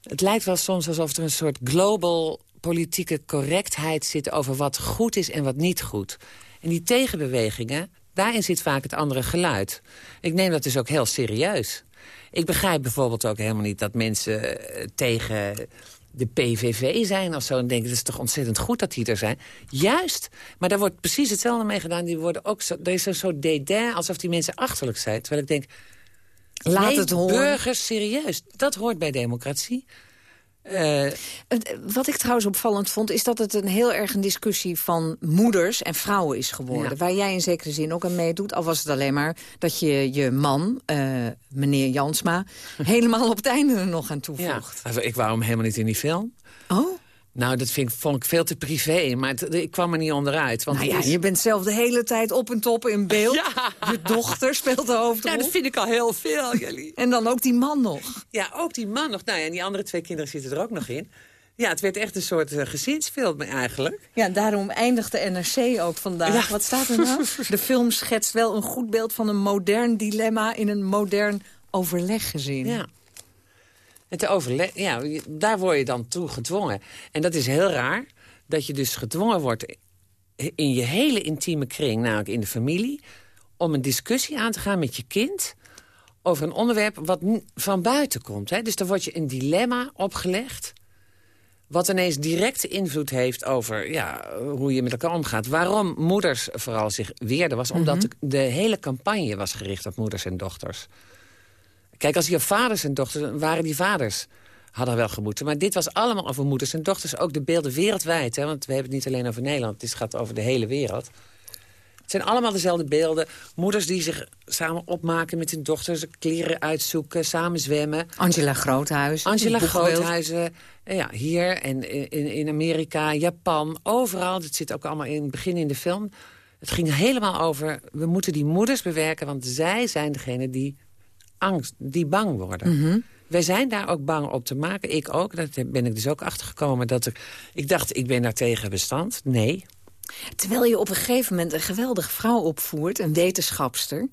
Het lijkt wel soms alsof er een soort global politieke correctheid zit... over wat goed is en wat niet goed. En die tegenbewegingen, daarin zit vaak het andere geluid. Ik neem dat dus ook heel serieus. Ik begrijp bijvoorbeeld ook helemaal niet dat mensen eh, tegen de PVV zijn of zo. En denken, het is toch ontzettend goed dat die er zijn. Juist, maar daar wordt precies hetzelfde mee gedaan. Die worden ook zo, er is een soort dédain alsof die mensen achterlijk zijn. Terwijl ik denk, Laat het horen. burgers serieus. Dat hoort bij democratie. Eh, Wat ik trouwens opvallend vond... is dat het een heel erg een discussie van moeders en vrouwen is geworden. Ja. Waar jij in zekere zin ook aan meedoet. Al was het alleen maar dat je je man, eh, meneer Jansma... helemaal op het einde er nog aan toevoegt. ja, ik wou hem helemaal niet in die film. Oh? Nou, dat vind ik, vond ik veel te privé, maar het- ik kwam er niet onderuit. Want Nou ja, is- je bent zelf de hele tijd op en top in beeld. Je dochter speelt de hoofdrol. Ja, dat vind ik al heel veel, jullie. En dan ook die man nog. Ja, ook die man nog. Nou ja, en die andere twee kinderen zitten er ook nog in. Ja, het werd echt een soort eh, gezinsfilm eigenlijk. Ja, daarom eindigt de NRC ook vandaag. Ja. Wat staat er nou? De film schetst wel een goed beeld van een modern dilemma... in een modern overleggezin. Ja. Overle ja, daar word je dan toe gedwongen. En dat is heel raar, dat je dus gedwongen wordt in je hele intieme kring, namelijk in de familie... om een discussie aan te gaan met je kind over een onderwerp wat van buiten komt. Hè? Dus dan wordt je een dilemma opgelegd... wat ineens directe invloed heeft over ja, hoe je met elkaar omgaat. Waarom moeders vooral zich weerden was... omdat de, de hele campagne was gericht op moeders en dochters. Kijk, als je vaders en dochters waren die vaders hadden wel gemoeten. Maar dit was allemaal over moeders en dochters. Ook de beelden wereldwijd, hè, want we hebben het niet alleen over Nederland. Het gaat over de hele wereld. Het zijn allemaal dezelfde beelden. Moeders die zich samen opmaken met hun dochters... kleren uitzoeken, samen zwemmen. Angela Groothuizen. Angela. Groothuizen, eh, ja, hier en in, in Amerika, Japan, overal. Dat zit ook allemaal in het begin in de film. Het ging helemaal over, we moeten die moeders bewerken... want zij zijn degene die angst, die bang worden. Mhm. Wij zijn daar ook bang op te maken. Ik ook. Daar ben ik dus ook achtergekomen. Dat ik, ik dacht, ik ben daar tegen bestand. Nee. Terwijl je op een gegeven moment een geweldige vrouw opvoert, een wetenschapster...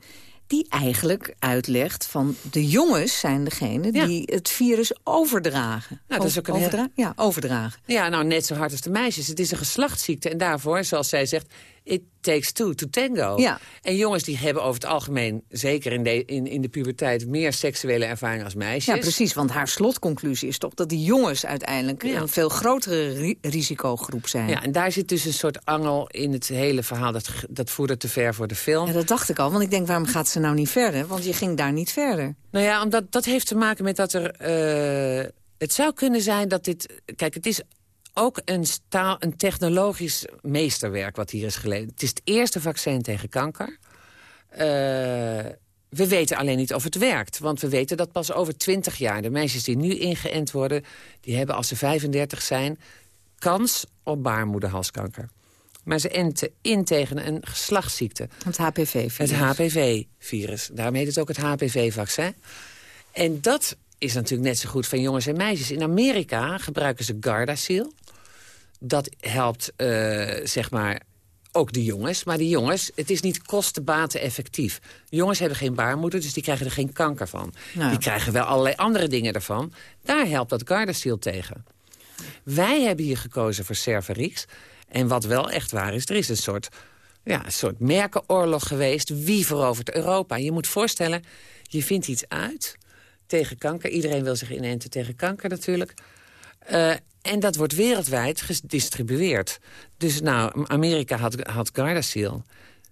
die eigenlijk uitlegt van de jongens zijn degene die het virus overdragen. Nou, dat is ook een heel- Ja, overdragen. Ja, nou, net zo hard als de meisjes. Het is een geslachtsziekte. En daarvoor, zoals zij zegt, it takes two to tango. Ja. En jongens die hebben over het algemeen, zeker in de, in, in de puberteit... meer seksuele ervaring als meisjes. Ja, precies, want haar slotconclusie is toch dat die jongens uiteindelijk Ja. een veel grotere ri- risicogroep zijn. Ja, en daar zit dus een soort angel in het hele verhaal. Dat, dat voerde te ver voor de film. Ja, dat dacht ik al, want ik denk, waarom gaat ze nou niet verder? Want je ging daar niet verder. Nou ja, omdat dat heeft te maken met dat er... eh, het zou kunnen zijn dat dit... Kijk, het is ook een, staal, een technologisch meesterwerk wat hier is geleden. Het is het eerste vaccin tegen kanker. Eh, we weten alleen niet of het werkt. Want we weten dat pas over 20 jaar... de meisjes die nu ingeënt worden... die hebben als ze 35 zijn... kans op baarmoederhalskanker. Maar ze enten in tegen een geslachtsziekte. Het HPV-virus. Het HPV-virus. Daarom heet het ook het HPV-vaccin. En dat is natuurlijk net zo goed van jongens en meisjes. In Amerika gebruiken ze Gardasil. Dat helpt, eh, zeg maar, ook de jongens. Maar die jongens, het is niet kostenbaten effectief. Jongens hebben geen baarmoeder, dus die krijgen er geen kanker van. Nou. Die krijgen wel allerlei andere dingen ervan. Daar helpt dat Gardasil tegen. Wij hebben hier gekozen voor Cervarix. En wat wel echt waar is, er is een soort, ja, een soort merkenoorlog geweest. Wie verovert Europa? Je moet voorstellen, je vindt iets uit tegen kanker. Iedereen wil zich inenten tegen kanker natuurlijk. Eh, en dat wordt wereldwijd gedistribueerd. Dus nou, Amerika had, had Gardasil.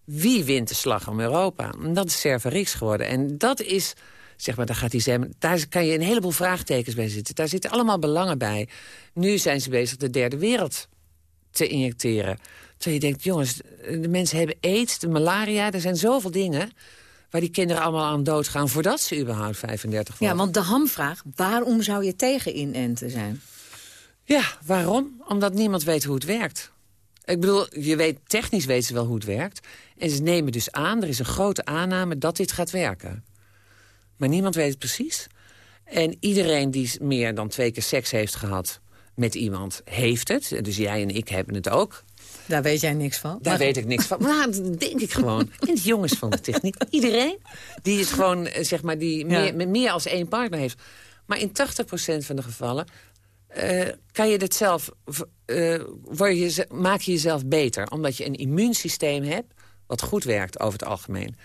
Wie wint de slag om Europa? Dat is Cervarix geworden. En dat is, zeg maar, daar, gaat die zwemmen, daar kan je een heleboel vraagtekens bij zitten. Daar zitten allemaal belangen bij. Nu zijn ze bezig de derde wereld te injecteren. Terwijl je denkt, jongens, de mensen hebben aids, de malaria. Er zijn zoveel dingen waar die kinderen allemaal aan doodgaan... voordat ze überhaupt 35 worden. Ja, want de hamvraag, waarom zou je tegen inenten zijn? Ja, waarom? Omdat niemand weet hoe het werkt. Ik bedoel, je weet, technisch weten ze wel hoe het werkt. En ze nemen dus aan, er is een grote aanname dat dit gaat werken. Maar niemand weet het precies. En iedereen die meer dan twee keer seks heeft gehad met iemand, heeft het. Dus jij en ik hebben het ook. Daar weet jij niks van. Daar weet ik niks van. Maar dat denk ik gewoon. En de jongens van de techniek. Iedereen die het gewoon, eh, zeg maar, die Ja. meer, meer als één partner heeft. Maar in 80% van de gevallen eh, kan je het zelf, eh, je, maak je jezelf beter. Omdat je een immuunsysteem hebt wat goed werkt over het algemeen.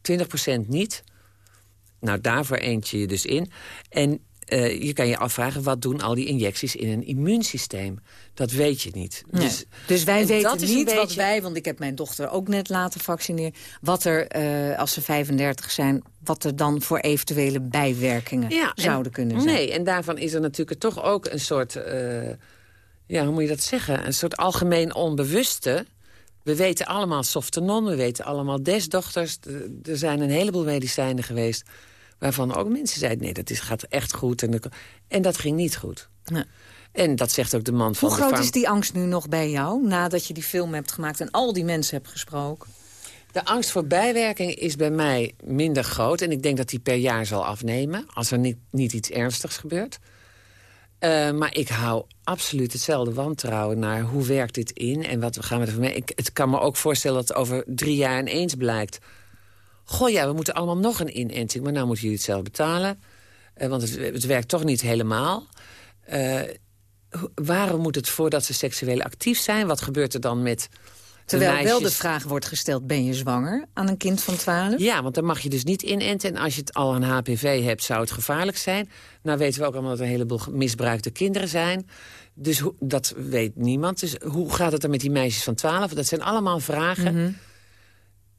20% niet. Nou, daarvoor eentje je dus in. En eh, je kan je afvragen, wat doen al die injecties in een immuunsysteem? Dat weet je niet. Nee. Dus, Dus wij en weten dat is een niet wat wij, want ik heb mijn dochter ook net laten vaccineren... wat er, eh, als ze 35 zijn, wat er dan voor eventuele bijwerkingen Ja, en- zouden kunnen zijn. Nee, en daarvan is er natuurlijk toch ook een soort... eh, ja, hoe moet je dat zeggen? Een soort algemeen onbewuste. We weten allemaal softenon, we weten allemaal desdochters. Er zijn een heleboel medicijnen geweest... waarvan ook mensen zeiden, nee, dat is, gaat echt goed. En, de- en dat ging niet goed. Nee. En dat zegt ook de man van Hoe groot farm- is die angst nu nog bij jou, nadat je die film hebt gemaakt... en al die mensen hebt gesproken? De angst voor bijwerking is bij mij minder groot. En ik denk dat die per jaar zal afnemen. Als er niet, niet iets ernstigs gebeurt. Eh, maar ik hou absoluut hetzelfde wantrouwen naar hoe werkt dit in en wat gaan we ervan mee. Ik, het kan me ook voorstellen dat het over drie jaar ineens blijkt. Goh ja, we moeten allemaal nog een inenting, maar nou moeten jullie het zelf betalen. Eh, want het, het werkt toch niet helemaal. Eh, waarom moet het voordat ze seksueel actief zijn? Wat gebeurt er dan met de Terwijl wel de vraag wordt gesteld, ben je zwanger aan een kind van 12? Ja, want dan mag je dus niet inenten. En als je het al een HPV hebt, zou het gevaarlijk zijn. Nou weten we ook allemaal dat er een heleboel misbruikte kinderen zijn. Dus dat weet niemand. Dus hoe gaat het dan met die meisjes van 12? Dat zijn allemaal vragen. Mhm.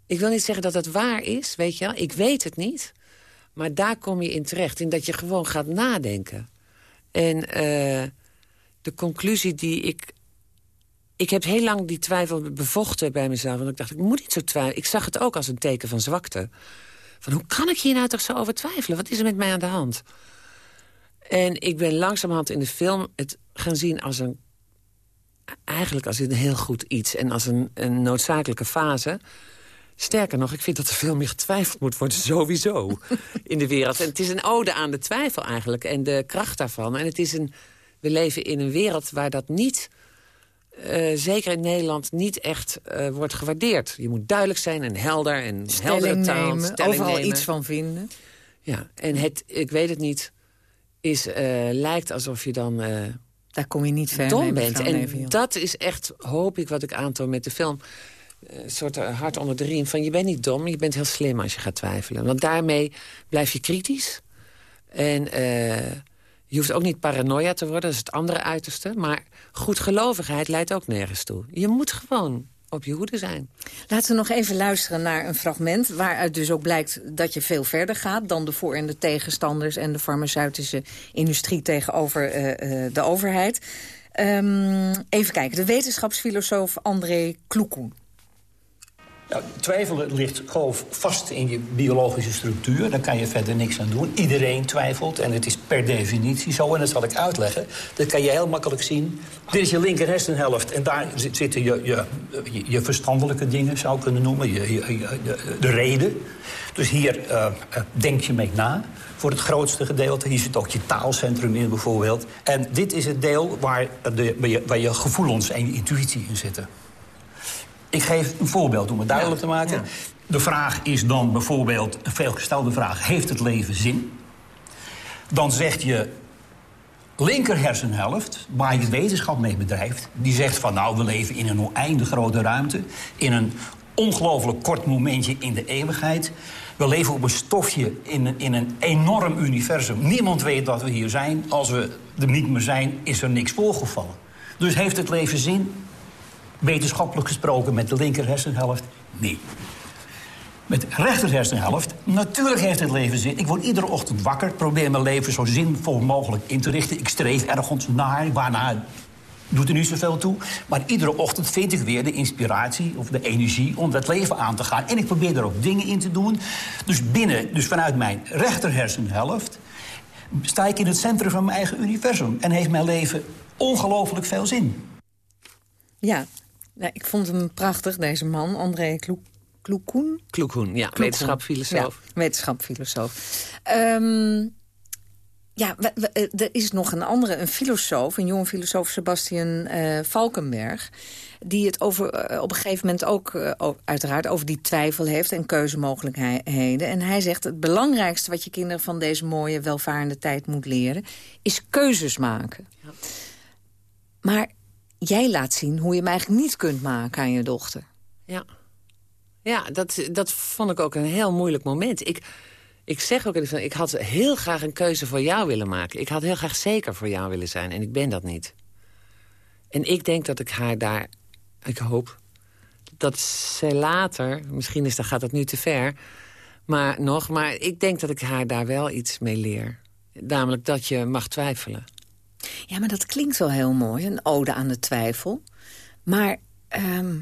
Ik wil niet zeggen dat het waar is, weet je wel. Ik weet het niet. Maar daar kom je in terecht. In dat je gewoon gaat nadenken. En eh, de conclusie die ik... Ik heb heel lang die twijfel bevochten bij mezelf. Want ik dacht, ik moet niet zo twijfelen. Ik zag het ook als een teken van zwakte. Van hoe kan ik hier nou toch zo over twijfelen? Wat is er met mij aan de hand? En ik ben langzamerhand in de film het gaan zien als een... Eigenlijk als een heel goed iets en als een, een noodzakelijke fase. Sterker nog, ik vind dat er veel meer getwijfeld moet worden, sowieso, in de wereld. En het is een ode aan de twijfel eigenlijk en de kracht daarvan. En het is een, we leven in een wereld waar dat niet, eh, zeker in Nederland, niet echt eh, wordt gewaardeerd. Je moet duidelijk zijn en helder en heldere Stelling taal. nemen, stelling overal nemen. iets van vinden. Ja, en het, ik weet het niet, is, eh, lijkt alsof je dan... Daar kom je niet ver mee, bent. En dat is echt, hoop ik, wat ik aantoon met de film. Een soort eh, hart onder de riem van je bent niet dom, je bent heel slim als je gaat twijfelen. Want daarmee blijf je kritisch. En eh, je hoeft ook niet paranoia te worden, dat is het andere uiterste. Maar goedgelovigheid leidt ook nergens toe. Je moet gewoon op je hoede zijn. Laten we nog even luisteren naar een fragment... waaruit dus ook blijkt dat je veel verder gaat... dan de voor- en de tegenstanders en de farmaceutische industrie... tegenover eh, eh, de overheid. Ehm, even kijken, de wetenschapsfilosoof André Kloekoen. Twijfelen ligt gewoon vast in je biologische structuur. Daar kan je verder niks aan doen. Iedereen twijfelt en het is per definitie zo. En dat zal ik uitleggen. Dat kan je heel makkelijk zien. Dit is je linker hersenhelft. En daar zit- zitten je, je, je, verstandelijke dingen, zou ik kunnen noemen. Je, de reden. Dus hier eh, eh, denk je mee na. Voor het grootste gedeelte. Hier zit ook je taalcentrum in bijvoorbeeld. En dit is het deel waar, de, waar, je, waar je gevoelens en je intuïtie in zitten. Ik geef een voorbeeld om het duidelijk te maken. De vraag is dan bijvoorbeeld, een veelgestelde vraag... heeft het leven zin? Dan zegt je linker hersenhelft, waar je wetenschap mee bedrijft... die zegt van nou, we leven in een oneindig grote ruimte... in een ongelooflijk kort momentje in de eeuwigheid. We leven op een stofje in een, in een enorm universum. Niemand weet dat we hier zijn. Als we er niet meer zijn, is er niks voorgevallen. Dus heeft het leven zin? Wetenschappelijk gesproken met de linker hersenhelft? Nee. Met rechter hersenhelft, natuurlijk heeft het leven zin. Ik word iedere ochtend wakker, probeer mijn leven zo zinvol mogelijk in te richten. Ik streef ergens naar, waarna doet er niet zoveel toe. Maar iedere ochtend vind ik weer de inspiratie of de energie om dat leven aan te gaan. En ik probeer er ook dingen in te doen. Dus binnen, dus vanuit mijn rechter hersenhelft... sta ik in het centrum van mijn eigen universum. En heeft mijn leven ongelooflijk veel zin. Ja, nou, ik vond hem prachtig, deze man, André Kloek. Kloekoen? Kloekhoen, ja, wetenschapfilosoof. Ja, wetenschapfilosoof. Ehm, ja, we- we- eh, er is nog een andere, een filosoof, een jonge filosoof, Sebastian eh, Valkenberg... die het over, eh, op een gegeven moment ook uiteraard over die twijfel heeft... en keuzemogelijkheden. En hij zegt, het belangrijkste wat je kinderen van deze mooie, welvarende tijd moet leren... is keuzes maken. Maar jij laat zien hoe je hem eigenlijk niet kunt maken aan je dochter. Ja, ja dat, dat vond ik ook een heel moeilijk moment. Ik, Ik zeg ook, ik had heel graag een keuze voor jou willen maken. Ik had heel graag zeker voor jou willen zijn. En ik ben dat niet. En ik denk dat ik haar daar... Ik hoop dat zij later... Misschien is, dan gaat dat nu te ver... Maar nog, maar ik denk dat ik haar daar wel iets mee leer. Namelijk dat je mag twijfelen. Ja, maar dat klinkt wel heel mooi, een ode aan de twijfel. Maar ehm,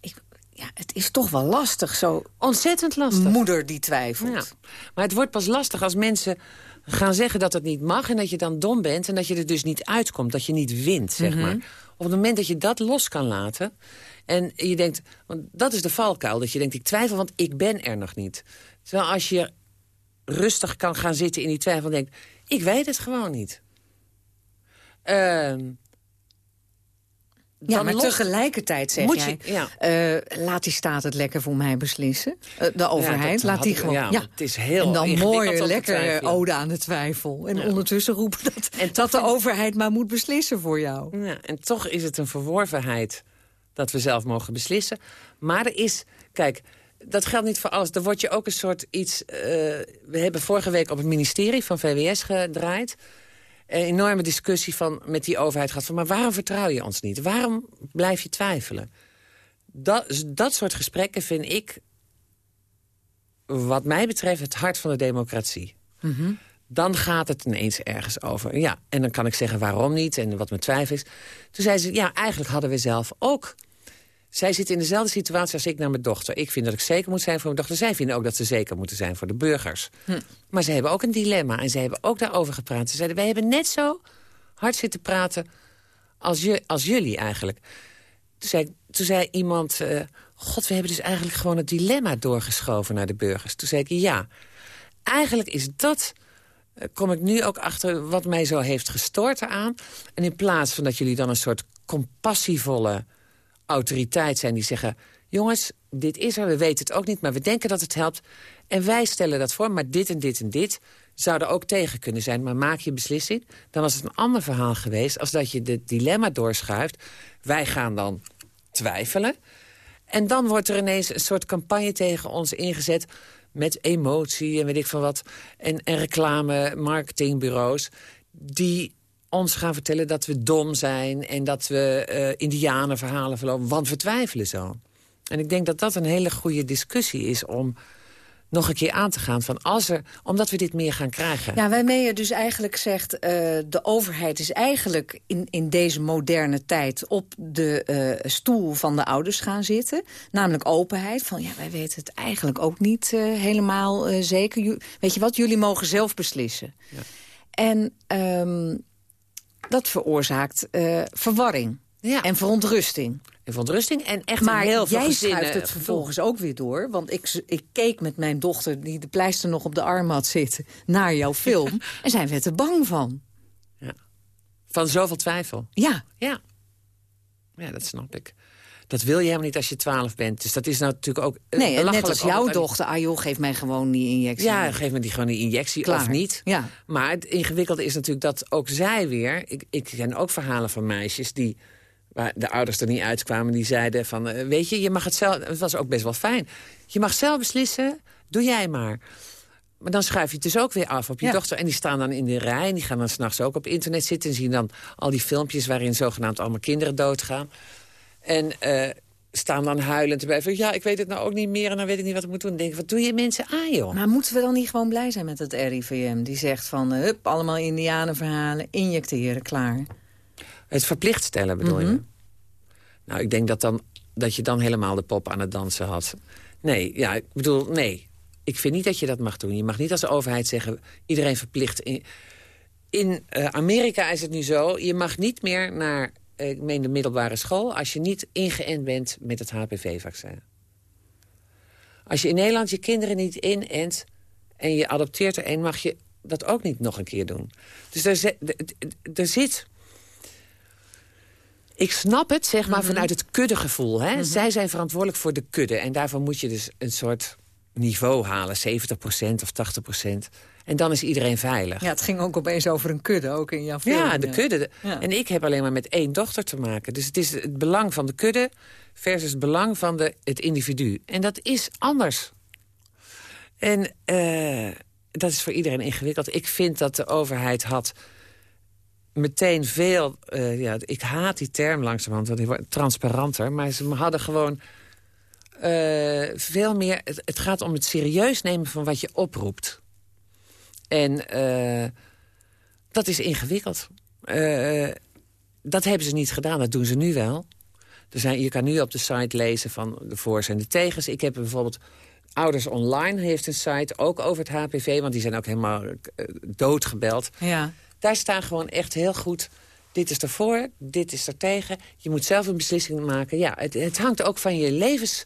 ik, ja, het is toch wel lastig, zo... Ontzettend lastig. Moeder die twijfelt. Ja. Maar het wordt pas lastig als mensen gaan zeggen dat het niet mag... en dat je dan dom bent en dat je er dus niet uitkomt. Dat je niet wint, zeg Mhm. maar. Op het moment dat je dat los kan laten... en je denkt, want dat is de valkuil, dat je denkt... ik twijfel, want ik ben er nog niet. Terwijl als je rustig kan gaan zitten in die twijfel... en denkt, ik weet het gewoon niet. Ehm, Ja, dan maar los- tegelijkertijd zeg Moet jij... je- ja. eh, laat die staat het lekker voor mij beslissen. Eh, de overheid, dat laat die gewoon... ja, het is heel en dan ingewikkeld mooi, om te lekker ode aan de twijfel. En ondertussen roepen dat, dat de overheid maar moet beslissen voor jou. Ja, en toch is het een verworvenheid dat we zelf mogen beslissen. Maar er is, kijk, dat geldt niet voor alles. Er wordt je ook een soort iets... eh, we hebben vorige week op het ministerie van VWS gedraaid. Een enorme discussie van, met die overheid gehad van... maar waarom vertrouw je ons niet? Waarom blijf je twijfelen? Dat, dat soort gesprekken vind ik, wat mij betreft, het hart van de democratie dan gaat het ineens ergens over. Ja, en dan kan ik zeggen waarom niet en wat mijn twijfel is. Toen zei ze, ja, eigenlijk hadden we zelf ook... Zij zit in dezelfde situatie als ik naar mijn dochter. Ik vind dat ik zeker moet zijn voor mijn dochter. Zij vinden ook dat ze zeker moeten zijn voor de burgers. Maar ze hebben ook een dilemma en ze hebben ook daarover gepraat. Ze zeiden, wij hebben net zo hard zitten praten als, je, als jullie eigenlijk. Toen zei, toen zei iemand, eh, god, we hebben dus eigenlijk gewoon het dilemma doorgeschoven naar de burgers. Toen zei ik, ja, eigenlijk is dat eh, kom ik nu ook achter wat mij zo heeft gestoord eraan. En in plaats van dat jullie dan een soort compassievolle autoriteit zijn... die zeggen, jongens, dit is er, we weten het ook niet... maar we denken dat het helpt en wij stellen dat voor... maar dit en dit en dit zouden ook tegen kunnen zijn. Maar maak je beslissing, dan was het een ander verhaal geweest... als dat je het dilemma doorschuift. Wij gaan dan twijfelen... En dan wordt er ineens een soort campagne tegen ons ingezet... met emotie en weet ik van wat. En, en reclame, marketingbureaus... die ons gaan vertellen dat we dom zijn... en dat we eh indianenverhalen verlopen, want we twijfelen zo. En ik denk dat dat een hele goede discussie is om nog een keer aan te gaan. Van als er, omdat we dit meer gaan krijgen. Ja, waarmee je dus eigenlijk zegt... eh, de overheid is eigenlijk in, in deze moderne tijd... op de eh, stoel van de ouders gaan zitten. Namelijk openheid. Van ja, wij weten het eigenlijk ook niet helemaal zeker. Weet je wat, jullie mogen zelf beslissen. En ehm, dat veroorzaakt eh, verwarring. En verontrusting. En verontrusting en echt maar heel veel jij gezinnen schuift het vervolgens ook weer door. Want ik, ik keek met mijn dochter, die de pleister nog op de arm had zitten... naar jouw film. en zij werd er bang van. Van zoveel twijfel. Ja. Ja. Ja, dat snap ik. Dat wil je helemaal niet als je twaalf bent. Dus dat is nou natuurlijk ook eh, Nee, net als jouw dochter. Ah joh, geef mij gewoon die injectie. Ja, geef me die gewoon die injectie Klaar. of niet. Ja. Maar het ingewikkelde is natuurlijk dat ook zij weer... Ik, ik ken ook verhalen van meisjes die... waar de ouders er niet uitkwamen, die zeiden van... eh, weet je, je mag het zelf... Het was ook best wel fijn. Je mag zelf beslissen, doe jij maar. Maar dan schuif je het dus ook weer af op je Ja. dochter. En die staan dan in de rij en die gaan dan s'nachts ook op internet zitten... en zien dan al die filmpjes waarin zogenaamd allemaal kinderen doodgaan. En eh, staan dan huilend erbij van... ja, ik weet het nou ook niet meer en dan weet ik niet wat ik moet doen. Dan denk ik, wat doe je mensen aan, joh? Maar moeten we dan niet gewoon blij zijn met het RIVM? Die zegt van, eh, hup, allemaal indianenverhalen, injecteren, klaar. Het verplicht stellen bedoel Mhm. je? Nou, ik denk dat, dan, dat je dan helemaal de pop aan het dansen had. Nee, ja, ik bedoel, nee. Ik vind niet dat je dat mag doen. Je mag niet als overheid zeggen, iedereen verplicht... In, in eh, Amerika is het nu zo, je mag niet meer naar ik meen de middelbare school... als je niet ingeënt bent met het HPV-vaccin. Als je in Nederland je kinderen niet inent en je adopteert er een... mag je dat ook niet nog een keer doen. Dus er, zit- er zit... Ik snap het, zeg maar, vanuit het kuddegevoel. Hè? Zij zijn verantwoordelijk voor de kudde. En daarvoor moet je dus een soort niveau halen. 70% of 80%. En dan is iedereen veilig. Ja, het ging ook opeens over een kudde, ook in jouw film. Ja, de kudde. Ja. En ik heb alleen maar met één dochter te maken. Dus het is het belang van de kudde versus het belang van de, het individu. En dat is anders. En uh, dat is voor iedereen ingewikkeld. Ik vind dat de overheid had meteen veel... Uh, ja, ik haat die term langzamerhand, want die wordt transparanter. Maar ze hadden gewoon uh, veel meer... Het, het, gaat om het serieus nemen van wat je oproept. En dat is ingewikkeld. dat hebben ze niet gedaan, dat doen ze nu wel. Er zijn, je kan nu op de site lezen van de voor's en de tegens. Ik heb bijvoorbeeld... Ouders Online heeft een site, ook over het HPV... want die zijn ook helemaal uh, doodgebeld. Ja. Daar staan gewoon echt heel goed... dit is ervoor, dit is er tegen. Je moet zelf een beslissing maken. Ja, het, het hangt ook van je levens...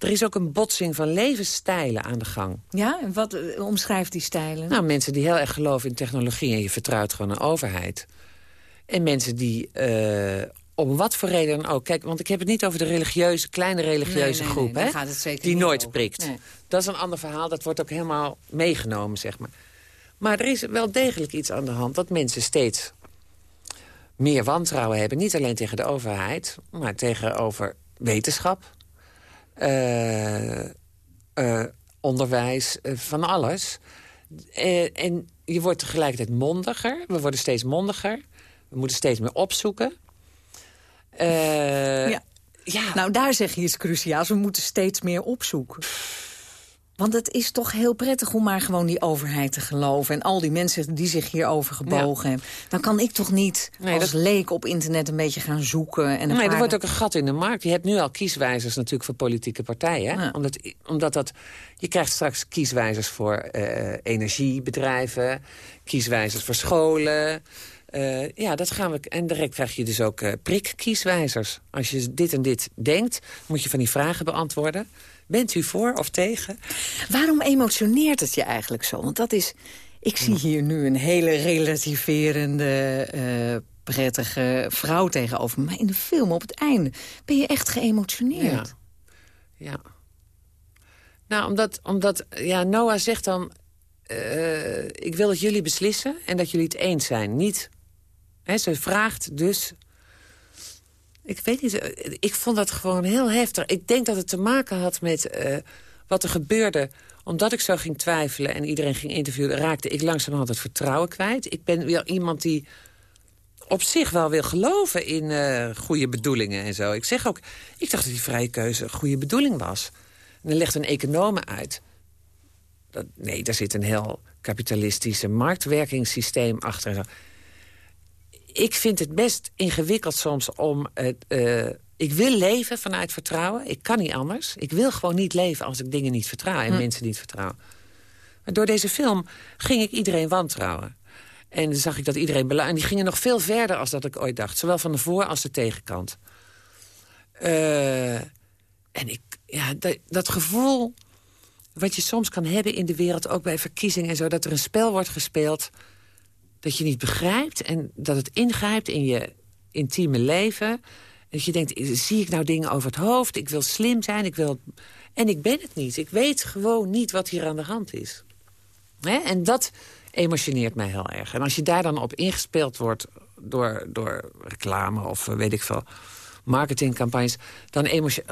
Er is ook een botsing van levensstijlen aan de gang. Ja, en wat uh, omschrijft die stijlen? Nou, mensen die heel erg geloven in technologie... en je vertrouwt gewoon een overheid. En mensen die uh, om wat voor reden dan ook. Kijk, want ik heb het niet over de religieuze, kleine religieuze nee, groep... Nee, hè, die nooit over. prikt. Dat is een ander verhaal, dat wordt ook helemaal meegenomen, zeg maar. Maar er is wel degelijk iets aan de hand... dat mensen steeds meer wantrouwen hebben. Niet alleen tegen de overheid, maar tegenover wetenschap... Uh, uh, onderwijs, uh, van alles. en je wordt tegelijkertijd mondiger. We worden steeds mondiger. We moeten steeds meer opzoeken. Ja. ja. Nou, daar zeg je iets cruciaals. We moeten steeds meer opzoeken. Want het is toch heel prettig om maar gewoon die overheid te geloven. En al die mensen die zich hierover gebogen ja. hebben. Dan kan ik toch niet nee, als dat... leek op internet een beetje gaan zoeken. En nee, paar... er wordt ook een gat in de markt. Je hebt nu al kieswijzers natuurlijk voor politieke partijen. Ja. Omdat, omdat dat... Je krijgt straks kieswijzers voor uh, energiebedrijven. Kieswijzers voor scholen. Uh, ja, dat gaan we. En direct krijg je dus ook uh, prikkieswijzers. Als je dit en dit denkt, moet je van die vragen beantwoorden. Bent u voor of tegen? Waarom emotioneert het je eigenlijk zo? Want dat is... Ik zie hier nu een hele relativerende, uh, prettige vrouw tegenover me. Maar in de film op het einde ben je echt geëmotioneerd. Ja. ja. Nou, omdat, omdat ja, Noah zegt dan... Uh, ik wil dat jullie beslissen en dat jullie het eens zijn. Niet He, ze vraagt dus... Ik weet niet, ik vond dat gewoon heel heftig. Ik denk dat het te maken had met uh, wat er gebeurde. Omdat ik zo ging twijfelen en iedereen ging interviewen... raakte ik langzamerhand het vertrouwen kwijt. Ik ben wel iemand die op zich wel wil geloven in uh, goede bedoelingen en zo. Ik zeg ook, ik dacht dat die vrije keuze een goede bedoeling was. En dan legt een econoom uit... Dat, nee, daar zit een heel kapitalistische marktwerkingssysteem achter ik vind het best ingewikkeld soms om... Uh, ik wil leven vanuit vertrouwen. Ik kan niet anders. Ik wil gewoon niet leven als ik dingen niet vertrouw en hm. mensen niet vertrouw. Maar door deze film ging ik iedereen wantrouwen. En zag ik dat iedereen belangrijk... En die gingen nog veel verder als dat ik ooit dacht. Zowel van de voor- als de tegenkant. Uh, en ik, ja, dat, dat gevoel wat je soms kan hebben in de wereld... ook bij verkiezingen en zo, dat er een spel wordt gespeeld dat je niet begrijpt en dat het ingrijpt in je intieme leven. Dat je denkt, zie ik nou dingen over het hoofd? Ik wil slim zijn, ik wil... En ik ben het niet. Ik weet gewoon niet wat hier aan de hand is. Hè? En dat emotioneert mij heel erg. En als je daar dan op ingespeeld wordt door, door reclame of weet ik veel... marketingcampagnes, dan emotio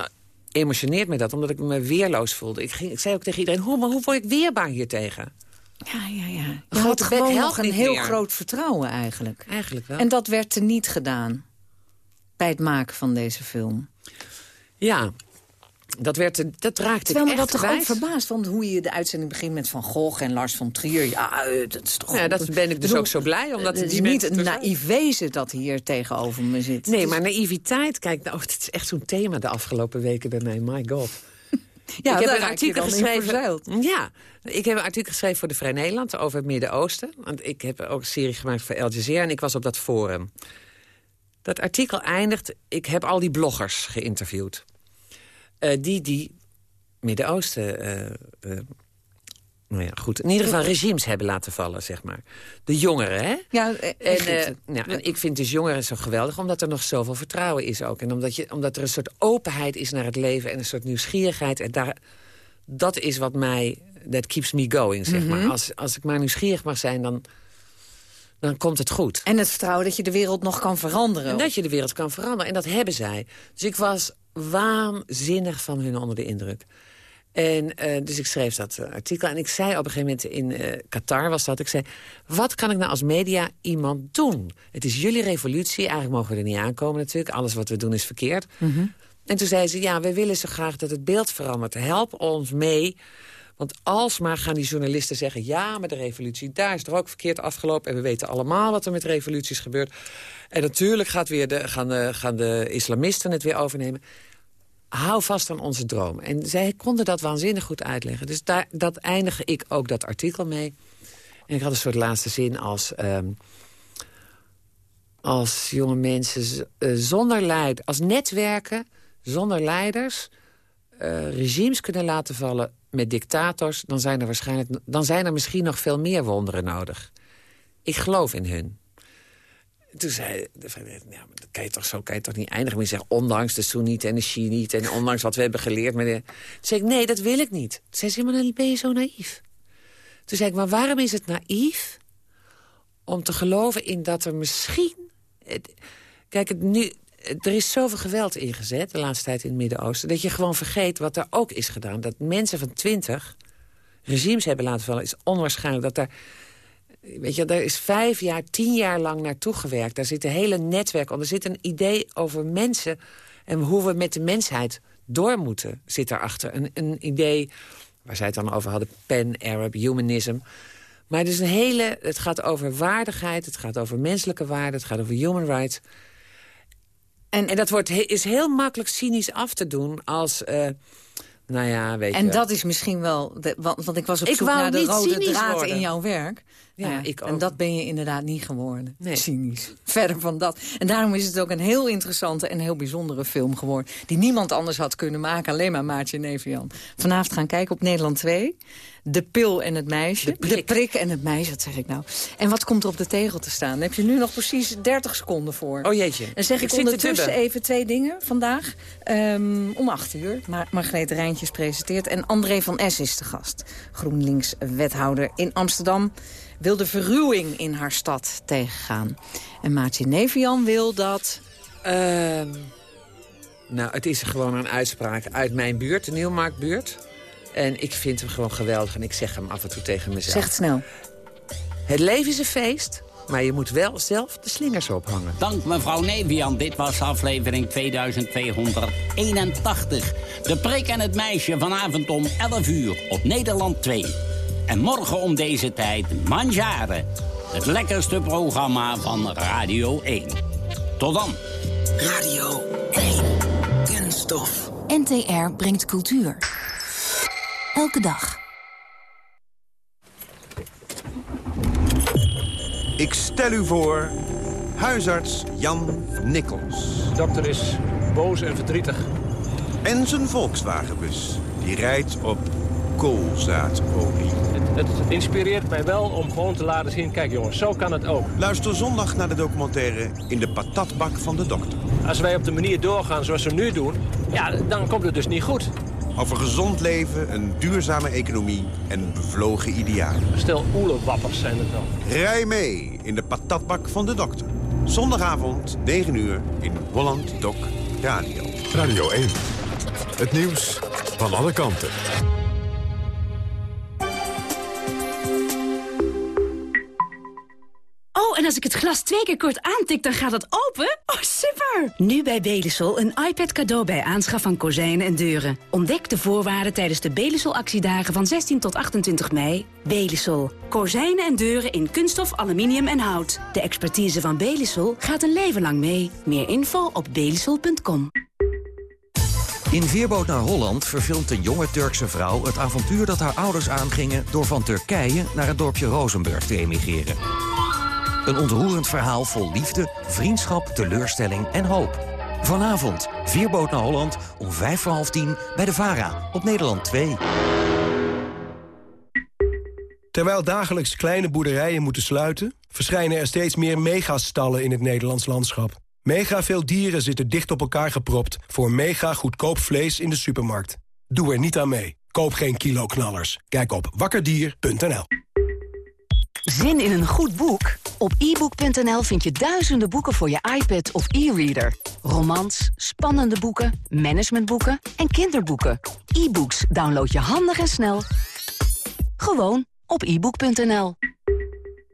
emotioneert me dat. Omdat ik me weerloos voelde. Ik, ging, ik zei ook tegen iedereen, hoe, maar hoe word ik weerbaar hiertegen? Ja, ja, ja. Je had gewoon nog een heel meer. groot vertrouwen eigenlijk. Eigenlijk wel. En dat werd er niet gedaan bij het maken van deze film. Ja, dat, werd, dat raakte Terwijl me ik dat toch ook kwijt. verbaast. Want hoe je de uitzending begint met Van Gogh en Lars van Trier. Ja, uh, dat is toch... Ja, dat ben ik dus ook zo blij. Omdat het is die niet een naïef wezen dat hier tegenover me zit. Nee, maar naïviteit, kijk, nou, het is echt zo'n thema de afgelopen weken bij mij. My god. Ja, ik heb een artikel geschreven. Ja, ik heb een artikel geschreven voor de Vrij Nederland over het Midden-Oosten. Want ik heb ook een serie gemaakt voor Al Jazeera en ik was op dat forum. Dat artikel eindigt, ik heb al die bloggers geïnterviewd. Eh, die die Midden-Oosten, eh, eh, nou ja, goed, in ieder geval regimes hebben laten vallen, zeg maar. De jongeren, hè? Ja, eh, En, Egypte. eh, ja, en ik vind dus jongeren zo geweldig, omdat er nog zoveel vertrouwen is ook. En omdat, je, omdat er een soort openheid is naar het leven en een soort nieuwsgierigheid. En daar, dat is wat mij, that keeps me going, zeg Mhm. maar. Als, als ik maar nieuwsgierig mag zijn, dan, dan komt het goed. En het vertrouwen dat je de wereld nog kan veranderen. En dat je de wereld kan veranderen. En dat hebben zij. Dus ik was waanzinnig van hun onder de indruk. En uh, dus ik schreef dat uh, artikel. En ik zei op een gegeven moment in uh, Qatar was dat. Ik zei, wat kan ik nou als media iemand doen? Het is jullie revolutie. Eigenlijk mogen we er niet aankomen natuurlijk. Alles wat we doen is verkeerd. Mm -hmm. En toen zei ze, ja, we willen zo graag dat het beeld verandert. Help ons mee. Want alsmaar gaan die journalisten zeggen... ja, maar de revolutie, daar is er ook verkeerd afgelopen... en we weten allemaal wat er met revoluties gebeurt. En natuurlijk gaat weer de, gaan, de, gaan de islamisten het weer overnemen hou vast aan onze droom. En zij konden dat waanzinnig goed uitleggen. Dus daar, dat eindig ik ook dat artikel mee. En ik had een soort laatste zin als... Um, als jonge mensen uh, zonder leid, als netwerken zonder leiders... Uh, regimes kunnen laten vallen met dictators... Dan zijn, er waarschijnlijk, dan zijn er misschien nog veel meer wonderen nodig. Ik geloof in hun. Toen zei ja, dat kan je toch zo kan je toch niet eindigen met zeggen... ondanks de Soenieten en de Shiiten en ondanks wat we hebben geleerd. Met de... Toen zei ik, nee, dat wil ik niet. Toen zei ze, maar dan ben je zo naïef. Toen zei ik, maar waarom is het naïef om te geloven in dat er misschien... Kijk, nu, er is zoveel geweld ingezet de laatste tijd in het Midden-Oosten... dat je gewoon vergeet wat er ook is gedaan. Dat mensen van twintig regimes hebben laten vallen... is onwaarschijnlijk dat daar Weet je, daar is vijf jaar, tien jaar lang naartoe gewerkt. Daar zit een hele netwerk onder. Er zit een idee over mensen en hoe we met de mensheid door moeten, zit daarachter. Een, een idee, waar zij het dan over hadden, pan-Arab, humanism. Maar het, is een hele, het gaat over waardigheid, het gaat over menselijke waarden... het gaat over human rights. En, en dat wordt, is heel makkelijk cynisch af te doen als... Uh, nou ja, weet en je. dat is misschien wel... De, want, want ik was op ik zoek naar de rode draad worden. in jouw werk. Ja, ja, ik ook. En dat ben je inderdaad niet geworden. Nee. Cynisch. Verder van dat. En daarom is het ook een heel interessante en heel bijzondere film geworden. Die niemand anders had kunnen maken. Alleen maar Maartje Nevian. Vanavond gaan kijken op Nederland 2. De pil en het meisje. De prik. en het meisje, dat zeg ik nou. En wat komt er op de tegel te staan? Daar heb je nu nog precies 30 seconden voor. Oh jeetje. En zeg ik, ik ondertussen even twee dingen vandaag. Um, om acht uur. Mar Margreet Rijntjes presenteert. En André van S is de gast. GroenLinks-wethouder in Amsterdam wil de verruwing in haar stad tegengaan. En Maartje Nevian wil dat... Uh, nou, het is gewoon een uitspraak uit mijn buurt, de Nieuwmarktbuurt. En ik vind hem gewoon geweldig en ik zeg hem af en toe tegen mezelf. Zeg het snel. Het leven is een feest, maar je moet wel zelf de slingers ophangen. Dank mevrouw Nevian. Dit was aflevering 2281. De prik en het meisje vanavond om 11 uur op Nederland 2. En morgen om deze tijd Manjaren. Het lekkerste programma van Radio 1. Tot dan. Radio 1. Kunststof. NTR brengt cultuur. Elke dag. Ik stel u voor... huisarts Jan Nikkels. De dokter is boos en verdrietig. En zijn Volkswagenbus. Die rijdt op koolzaadolie. Het, het, inspireert mij wel om gewoon te laten zien... kijk jongens, zo kan het ook. Luister zondag naar de documentaire In de patatbak van de dokter. Als wij op de manier doorgaan zoals we nu doen... ja, dan komt het dus niet goed. Over gezond leven, een duurzame economie en bevlogen idealen. Stel oelewappers zijn het dan. Rij mee in de patatbak van de dokter. Zondagavond, 9 uur, in Holland Doc Radio. Radio 1. Het nieuws van alle kanten. Als ik het glas twee keer kort aantik, dan gaat het open? Oh, super! Nu bij Belisol een iPad cadeau bij aanschaf van kozijnen en deuren. Ontdek de voorwaarden tijdens de Belisol-actiedagen van 16 tot 28 mei. Belisol. Kozijnen en deuren in kunststof, aluminium en hout. De expertise van Belisol gaat een leven lang mee. Meer info op belisol.com. In Veerboot naar Holland verfilmt een jonge Turkse vrouw... het avontuur dat haar ouders aangingen... door van Turkije naar het dorpje Rozenburg te emigreren. Een ontroerend verhaal vol liefde, vriendschap, teleurstelling en hoop. Vanavond, Veerboot naar Holland, om vijf voor half tien... bij de VARA, op Nederland 2. Terwijl dagelijks kleine boerderijen moeten sluiten... verschijnen er steeds meer megastallen in het Nederlands landschap. Mega veel dieren zitten dicht op elkaar gepropt... voor mega goedkoop vlees in de supermarkt. Doe er niet aan mee. Koop geen kilo knallers. Kijk op wakkerdier.nl. Zin in een goed boek? Op ebook.nl vind je duizenden boeken voor je iPad of e-reader. Romans, spannende boeken, managementboeken en kinderboeken. E-books download je handig en snel. Gewoon op ebook.nl.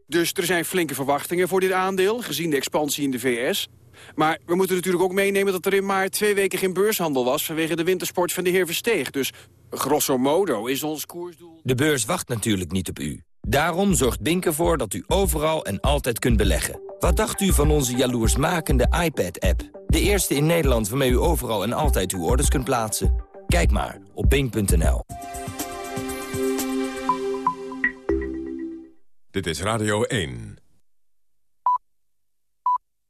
Dus er zijn flinke verwachtingen voor dit aandeel, gezien de expansie in de VS. Maar we moeten natuurlijk ook meenemen dat er in maart twee weken geen beurshandel was... vanwege de wintersport van de heer Versteeg. Dus grosso modo is ons koersdoel... De beurs wacht natuurlijk niet op u. Daarom zorgt Bink ervoor dat u overal en altijd kunt beleggen. Wat dacht u van onze jaloersmakende iPad-app? De eerste in Nederland waarmee u overal en altijd uw orders kunt plaatsen. Kijk maar op bink.nl. Dit is Radio 1.